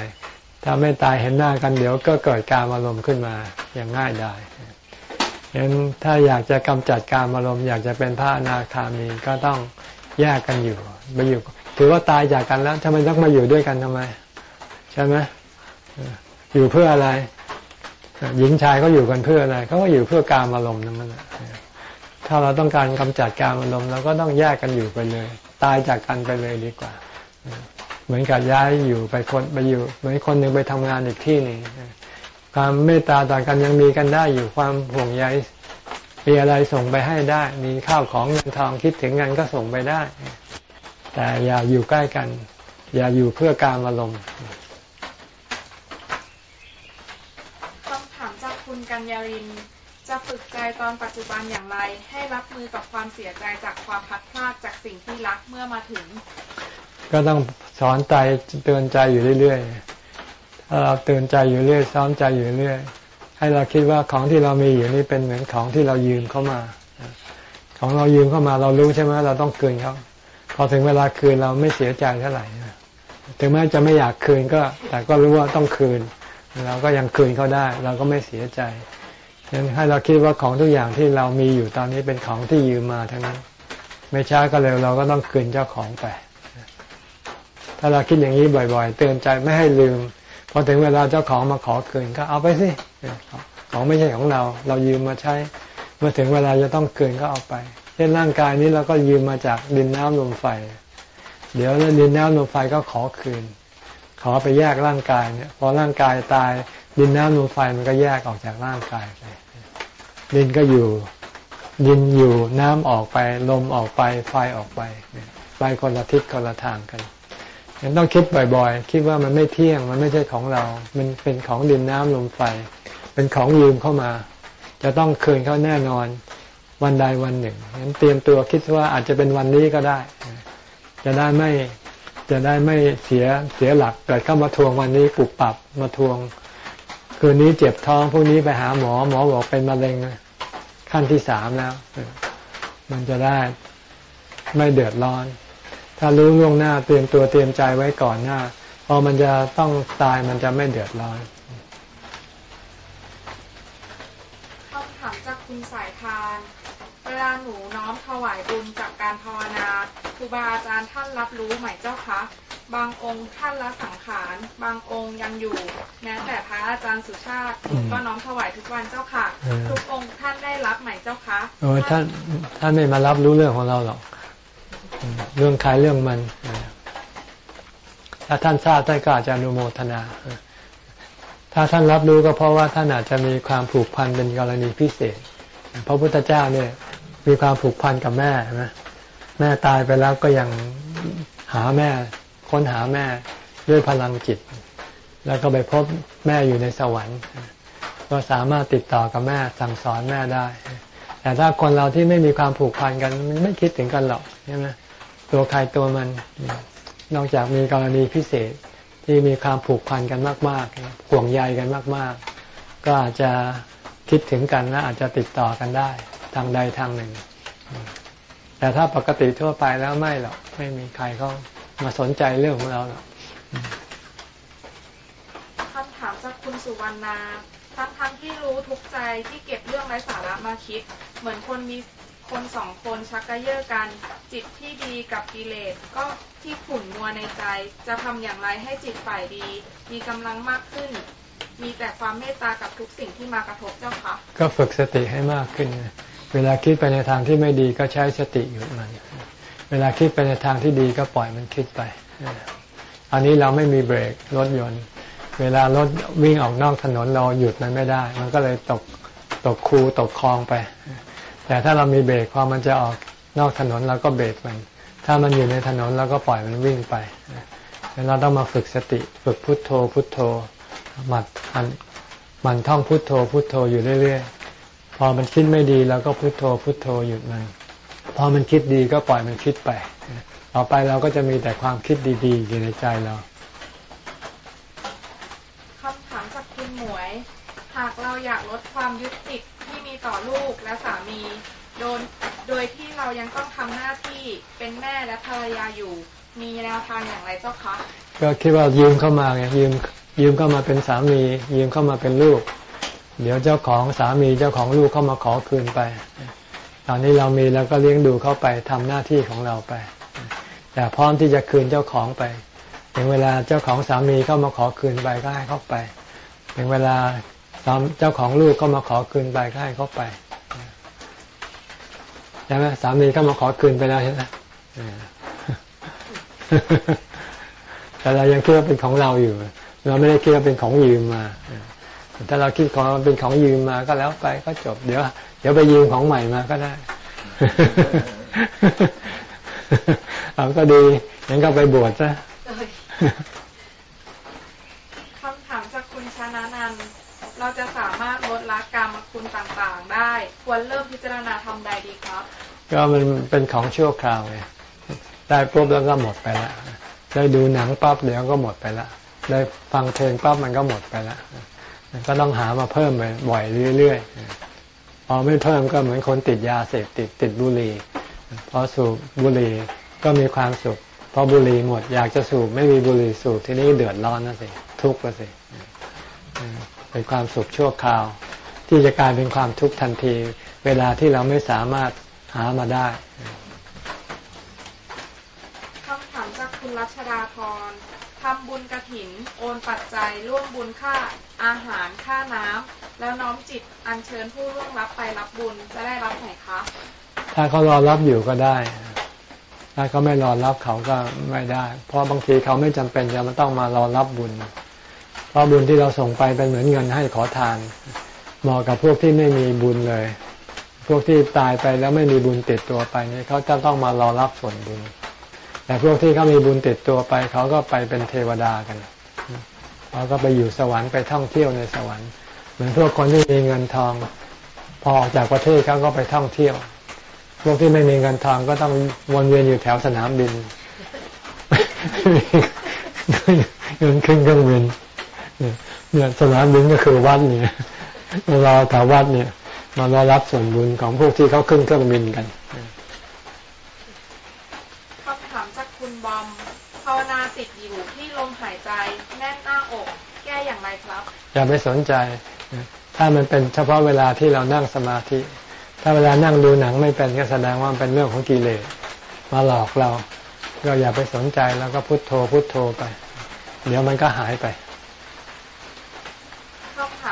ถ้าไม่ตายเห็นหน้ากันเดี๋ยวก็เกิดการอารมณ์ขึ้นมาอย่างง่ายได้ ฉะนั้นถ้าอยากจะกำจัดการอารมณ์อยากจะเป็นพระอนาคามีก็ต้องแยกกันอยู่ไปอยู่ ถือว่าตายจากกันแล้วทำไมต้องมาอยู่ด้วยกันทำไม ใช่ไหมอยู่เพื่ออะไร หญิงชายเขาอยู่กันเพื่ออะไรเขาก็อยู่เพื่อการอารมณ์นั่นแหละถ้าเราต้องการกำจัดการอารมณ์เราก็ต้องแยกกันอยู่ไปเลย ตายจากกันไปเลยดีกว่า เหมือนกับย้ายอยู่ไปคนไปอยู่ เหมือนคนหนึ่งไปทำงานอีกที่หนึ่ง ความเมตตาต่างกันยังมีกันได้อยู่ความห่วงใยมีอะไรส่งไปให้ได้ มีข้าวของเงินทองคิดถึงกันก็ส่งไปได้ แต่อย่าอยู่ใกล้กัน อย่าอยู่เพื่อการอารมณ์คำถามจากคุณกัญญารินจะฝึกใจตอนปัจจุบันอย่างไร ให้รับมือกับความเสียใจจากความพัดพลาดจากสิ่งที่รักเมื่อมาถึง ก็ต้องสอนใจเตือนใจอยู่เรื่อยๆ ถ้าเราเตือนใจอยู่เรื่อยซ้อมใจอยู่เรื่อย ให้เราคิดว่าของที่เรามีอยู่นี่เป็นเหมือนของที่เรายืมเข้ามา ของเรายืมเข้ามาเรารู้ใช่ไหมเราต้องคืนเขาพอถึงเวลาคืนเราไม่เสียใจเท่าไหร่ถึงแม้จะไม่อยากคืนก็ แต่ก็รู้ว่าต้องคืน เราก็ยังคืนเขาได้ เราก็ไม่เสียใจยังให้เราคิดว่าของทุกอย่างที่เรามีอยู่ตอนนี้เป็นของที่ยืมมาทั้งนั้น ไม่ช้าก็เร็วเราก็ต้องคืนเจ้าของไป ถ้าเราคิดอย่างนี้บ่อย ๆ เตือนใจไม่ให้ลืม อถึงเวลาเจ้าของมาขอคืนก็เอาไปสิของไม่ใช่ของเรา เรายืมมาใช้ เมื่อถึงเวลาจะต้องคืนก็เอาไป เช่นร่างกายนี้เราก็ยืมมาจากดินน้ำลมไฟ เดี๋ยวดินน้ำลมไฟก็ขอคืน ขอไปแยกร่างกายเนี่ยพอร่างกายตายดินน้ำลมไฟมันก็แยกออกจากร่างกายไปดินก็อยู่ดินอยู่น้ำออกไปลมออกไปไฟออกไป ไปคนละทิศคนละทางกัน ยังต้องคิดบ่อยๆ คิดว่ามันไม่เที่ยง มันไม่ใช่ของเรา มันเป็นของดินน้ำลมไฟ เป็นของยืมเข้ามา จะต้องคืนเขาแน่นอนวันใดวันหนึ่งงั้นเตรียมตัวคิดว่าอาจจะเป็นวันนี้ก็ได้ จะได้ไม่จะได้ไม่เสียเสียหลักเกิดเข้ามาทวงวันนี้ปรับปรับมาทวง คืนนี้เจ็บท้องพรุ่งนี้ไปหาหมอหมอบอกเป็นมะเร็งขั้นที่สามแล้ว มันจะได้ไม่เดือดร้อน ถ้ารู้ล่วงหน้าเตรียมตัวเตรียมใจไว้ก่อนหน้า พอมันจะต้องตายมันจะไม่เดือดร้อนคำถามจากคุณสายทาน เวลาหนูน้อมถวายบุญจากการภาวนาครูบาอาจารย์ท่านรับรู้ไหมเจ้าคะบางองค์ท่านละสังขาร บางองค์ยังอยู่แม้แต่พระอาจารย์สุชาติหนูก็น้อมถวายทุกวันเจ้าค่ะอืมทุกองค์ท่านได้รับไหมเจ้าคะโอ้ยท่านท่านไม่มารับรู้เรื่องของเราหรอกอืม เรื่องใครเรื่องมัน ถ้าท่านทราบท่านก็อาจจะอนุโมทนา ถ้าท่านรับรู้ก็เพราะว่าท่านอาจจะมีความผูกพันเป็นกรณีพิเศษ พระพุทธเจ้าเนี่ย มีความผูกพันกับแม่ใช่ไหมแม่ตายไปแล้วก็ยังหาแม่ ค้นหาแม่ด้วยพลังจิต แล้วก็ไปพบแม่อยู่ในสวรรค์ก็สามารถติดต่อกับแม่สั่งสอนแม่ได้ แต่ถ้าคนเราที่ไม่มีความผูกพันกัน ไม่คิดถึงกันหรอกใช่ไหม ตัวใครตัวมัน นอกจากมีกรณีพิเศษที่มีความผูกพันกันมากๆห่วงใยกันมาก ๆ ก็อาจจะคิดถึงกันและอาจจะติดต่อกันได้ทางใดทางหนึ่ง แต่ถ้าปกติทั่วไปแล้วไม่หรอกไม่มีใครเขามาสนใจเรื่องของเราหรอกคำถามจากคุณสุวรรณาทั้งทั้งๆที่รู้ทุกใจที่เก็บเรื่องไร้สาระมาคิด เหมือนคนมี คนสองคนชักกระเยาะกัน จิตที่ดีกับกิเลสก็ที่ขุ่นมัวในใจ จะทำอย่างไรให้จิตฝ่ายดี มีกำลังมากขึ้น มีแต่ความเมตตากับทุกสิ่งที่มากระทบเจ้าคะก็ฝึกสติให้มากขึ้น เวลาคิดไปในทางที่ไม่ดีก็ใช้สติหยุดมัน เวลาคิดไปในทางที่ดีก็ปล่อยมันคิดไป อันนี้เราไม่มีเบรกรถยนต์ เวลารถวิ่งออกนอกถนนเราหยุดมันไม่ได้ มันก็เลยตกตกคูตกคลองไป แต่ถ้าเรามีเบรกพอมันจะออกนอกถนนเราก็เบรกมัน ถ้ามันอยู่ในถนนเราก็ปล่อยมันวิ่งไปเราต้องมาฝึกสติฝึกพุทโธพุทโธหมัดมันมันท่องพุทโธพุทโธอยู่เรื่อยๆ พอมันคิดไม่ดีเราก็พุทโธพุทโธหยุดมัน พอมันคิดดีก็ปล่อยมันคิดไป ต่อไปเราก็จะมีแต่ความคิดดีๆอยู่ในใจเราคำถามจากคุณหมวย หากเราอยากลดความยึดติดที่มี ต่อลูกและสามีโดยโดยที่เรายังต้องทำหน้าที่เป็นแม่และภรรยาอยู่ มีแนวทางอย่างไรเจ้าคะก็คิดว่ายืมเข้ามาไงยืมยืมเข้ามาเป็นสามี ยืมเข้ามาเป็นลูก เดี๋ยวเจ้าของสามีเจ้าของลูกเข้ามาขอคืนไป ตอนนี้เรามีแล้วก็เลี้ยงดูเขาไปทำหน้าที่ของเราไป แต่พร้อมที่จะคืนเจ้าของไปถึงเวลาเจ้าของสามีเข้ามาขอคืนไปก็ให้เข้าไปถึงเวลา สามเจ้าของลูกเข้ามาขอคืนไปก็ให้เขาไปใช่ไหมสามีเข้ามาขอคืนไปแล้วใช่ไหมแต่เรายังคิดว่าเป็นของเราอยู่ เราไม่ได้คิดว่าเป็นของยืมมาถ้าเราคิดของเป็นของยืมมาก็แล้วไปก็จบ เดี๋ยว เดี๋ยวไปยืมของใหม่มาก็ได้เอาก็ดีงั้นก็ไปบวชซะคำถามจากคุณชนะนันท์ เราจะสามารถลดละกรรมคุณต่างๆ ได้ ควรเริ่มพิจารณาทำใดดีครับ ก็มันเป็นของชั่วคราวไงได้ปุ๊บแล้วก็หมดไปละได้ดูหนังปั๊บเดี๋ยวก็หมดไปละได้ฟังเพลงปั๊บมันก็หมดไปละก็ต้องหามาเพิ่มไปบ่อยเรื่อยๆพอไม่เพิ่มก็เหมือนคนติดยาเสพติดติดบุหรี่พอสูบบุหรี่ก็มีความสุขพอบุหรี่หมดอยากจะสูบไม่มีบุหรี่สูบทีนี้เดือดร้อนนะสิทุกข์ก็สิ เป็นความสุขชั่วคราว ที่จะกลายเป็นความทุกข์ทันที เวลาที่เราไม่สามารถหามาได้คำถามจากคุณรัชดาพรทำบุญกระถิน โอนปัจจัยร่วมบุญค่าอาหารค่าน้ำแล้วน้อมจิตอัญเชิญผู้ร่วงรับไปรับบุญจะได้รับไหนคะถ้าเขารอรับอยู่ก็ได้ ถ้าเขาไม่รอรับเขาก็ไม่ได้ เพราะบางทีเขาไม่จำเป็นจะมาต้องมารอรับบุญเพ ราะบุญที่เราส่งไปเป็นเหมือนเงินให้ขอทานเหมาะกับพวกที่ไม่มีบุญเลย พวกที่ตายไปแล้วไม่มีบุญติดตัวไปนี่เขาจะต้องมารอรับส่วนบุญ แต่พวกที่เขามีบุญติดตัวไป เขาก็ไปเป็นเทวดากันเขาก็ไปอยู่สวรรค์ไปท่องเที่ยวในสวรรค์ เหมือนพวกคนที่มีเงินทอง พอออกจากประเทศเขาก็ไปท่องเที่ยว พวกที่ไม่มีเงินทองก็ต้องวนเวียนอยู่แถวสนามบินเงินขึ้นเครื่องบิน เนี่ยสนามบินก็คือวัดเนี่ยมารอแถววัดเนี่ยมารอรับส่วนบุญของพวกที่เขาขึ้นเครื่องบินกันคำถามจากคุณบอมภาวนาติดอยู่ที่ลมหายใจแน่นหน้าอก แก้อย่างไรครับ อย่าไปสนใจ ถ้ามันเป็นเฉพาะเวลาที่เรานั่งสมาธิ ถ้าเวลานั่งดูหนังไม่เป็นก็แสดงว่ามันเป็นเรื่องของกิเลสมาหลอกเราก็อย่าไปสนใจแล้วก็พุโทโธพุโทโธไป เดี๋ยวมันก็หายไปคำถ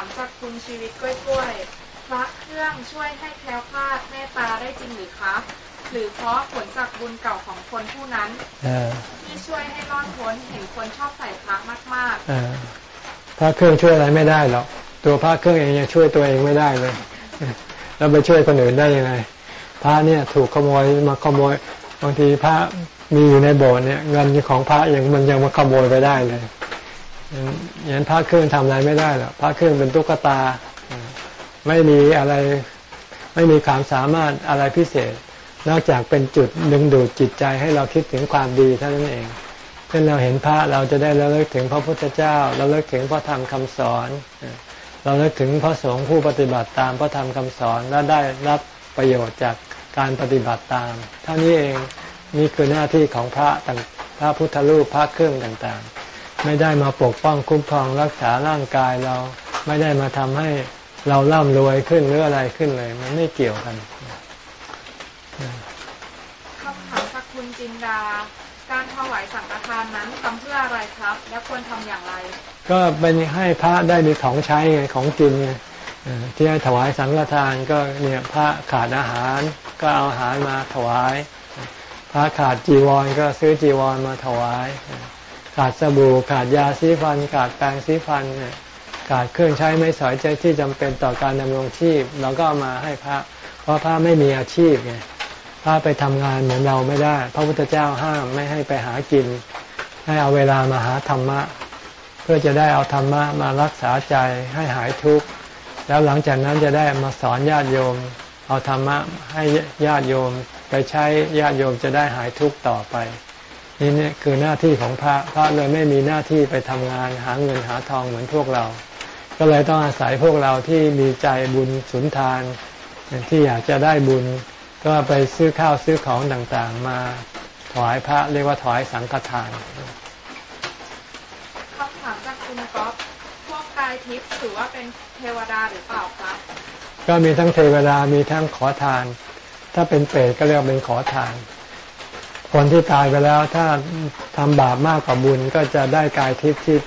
ามจากคุณชีวิตกล้วยๆพระเครื่องช่วยให้แคล้วคลาดเมตตาได้จริงหรือคะหรือเพราะผลจากบุญเก่าของคนผู้นั้นเออที่ช่วยให้รอดพ้นเห็นคนชอบใส่พระมากเออพระเครื่องช่วยอะไรไม่ได้หรอกตัวพระเครื่องเองยังช่วยตัวเองไม่ได้เลย แล้วไปช่วยคนอื่นได้ยังไง พระเนี่ยถูกขโมยมาขโมยบางทีพระมีอยู่ในโบสถ์เนี่ยเงินของพระยังมันยังมาขโมยไปได้เลย อย่างนั้นพระเครื่องทำอะไรไม่ได้หรอกพระเครื่องเป็นตุ๊กตา ไม่มีอะไรไม่มีความสามารถอะไรพิเศษ นอกจากเป็นจุดดึงดูดจิตใจให้เราคิดถึงความดีเท่านั้นเองเช่นเราเห็นพระเราจะได้ระลึกถึงพระพุทธเจ้าเราเลิกถึงพระธรรมคำสอน เราเลิกถึงพระสงฆ์ผู้ปฏิบัติตามพระธรรมคำสอนและได้รับประโยชน์จากการปฏิบัติตาม เท่านี้เองนี่คือหน้าที่ของพระต่างพระพุทธรูปพระเครื่องต่างๆ ไม่ได้มาปกป้องคุ้มครองรักษาร่างกายเราไม่ได้มาทำให้เราร่ำรวยขึ้นหรืออะไรขึ้นเลย มันไม่เกี่ยวกันๆคำถามจากคุณจินดา การถวายสังฆทานนั้นทำเพื่ออะไรครับ และควรทำอย่างไร ก็เป็นให้พระได้มีของใช้ไงของกินไงเอ่อที่ให้ถวายสังฆทานก็เนี่ยพระขาดอาหารก็เอาอาหารมาถวาย พระขาดจีวรก็ซื้อจีวรมาถวาย ขาดสบู่ขาดยาสีฟัน ขาดแปรงสีฟันเนี่ยขาดเครื่องใช้ไม่สอยใจที่จำเป็นต่อการดำรงชีพเราก็ามาให้พระ เพราะพระไม่มีอาชีพไงพระไปทำงานเหมือนเราไม่ได้ พระพุทธเจ้าห้ามไม่ให้ไปหากิน ให้เอาเวลามาหาธรรมะ เพื่อจะได้เอาธรรมะมารักษาใจให้หายทุกข์แล้วหลังจากนั้นจะได้มาสอนญาติโยม เอาธรรมะให้ญาติโยมไปใช้ญาติโยมจะได้หายทุกข์ต่อไป นี่เนี่ยคือหน้าที่ของพระพระเลยไม่มีหน้าที่ไปทำงานหาเงินหาทองเหมือนพวกเรา ก็เลยต้องอาศัยพวกเราที่มีใจบุญสุนทานที่อยากจะได้บุญ ก็ไปซื้อข้าวซื้อของต่างๆ มาถวายพระเรียกว่าถวายสังฆทานคำถามจากคุณก๊อฟพวกกายทิพย์ถือว่าเป็นเทวดาหรือเปล่าครับก็มีทั้งเทวดามีทั้งขอทาน ถ้าเป็นเปรตก็เรียกว่าเป็นขอทาน คนที่ตายไปแล้วถ้าทำบาปมากกว่าบุญก็จะได้กายทิพย์ที่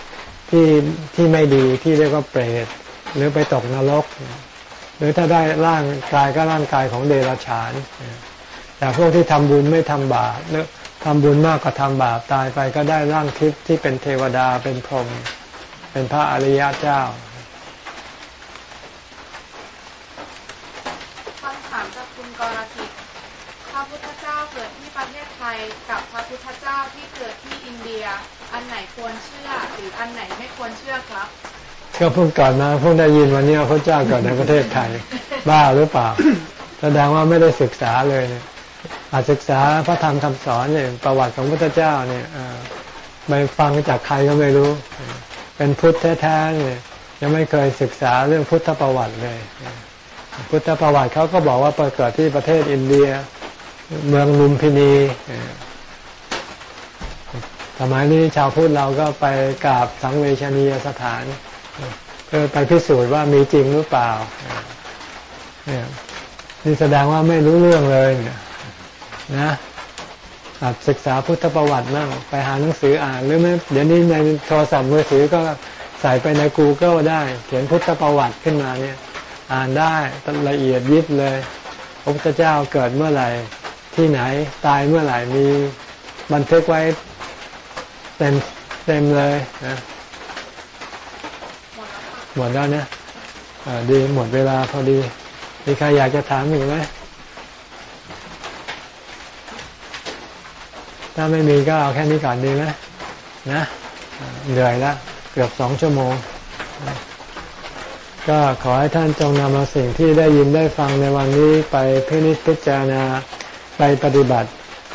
ที่ที่ไม่ดีที่เรียกว่าเปรตหรือไปตกนรก หรือถ้าได้ร่างกายก็ร่างกายของเดรัจฉาน แต่พวกที่ทำบุญไม่ทำบาปหรือทำบุญมากกว่าทำบาปตายไปก็ได้ร่างทิพย์ที่เป็นเทวดาเป็นพรหมเป็นพระอริยเจ้า คำถามจากคุณกรกิจพระพุทธเจ้าเกิดที่ประเทศไทยกับพระพุทธเจ้าที่เกิดที่อินเดีย อันไหน ควรเชื่อหรืออันไหนไม่ควรเชื่อครับ ก็เพิ่งก่อนมาเพิ่งได้ยินวันนี้ว่าพระเจ้าเกิดในประเทศไทย บ้าหรือเปล่า แสดงว่าไม่ได้ศึกษาเลยเนี่ยอาจศึกษาพระธรรมคำสอนเนี่ยประวัติของพระเจ้าเนี่ยเอ่อไปฟังจากใครก็ไม่รู้ เป็นพุทธแท้ๆเนี่ยยังไม่เคยศึกษาเรื่องพุทธประวัติเลย พุทธประวัติเขาก็บอกว่าเกิดที่ประเทศอินเดีย เมืองลุมพินีเอ่อ สมัยนี้ชาวพุทธเราก็ไปกราบสังเวชนียสถานเพื่อไปพิสูจน์ว่ามีจริงหรือเปล่าเนี่ยนี่แสดงว่าไม่รู้เรื่องเลยเนี่ยนะศึกษาพุทธประวัตินั่งไปหาหนังสืออ่านหรือไม่เดี๋ยวนี้ในโทรศัพท์มือถือก็ใส่ไปใน Google ได้ เขียนพุทธประวัติขึ้นมาเนี่ย อ่านได้ละเอียดยิบเลยพระพุทธเจ้าเกิดเมื่อไหร่ที่ไหนตายเมื่อไหร่มีบันทึกไว้ เต็มเต็มเลยนะหมดแล้วนะอ่าดีหมดเวลาพอดี มีใครอยากจะถามอีกไหมถ้าไม่มีก็เอาแค่นี้ก่อนดีไหมนะเหนื่อยแล้วเกือบสองชั่วโมง ก็ขอให้ท่านจงนำเอาสิ่งที่ได้ยินได้ฟังในวันนี้ไปพินิจพิจารณาไปปฏิบัติ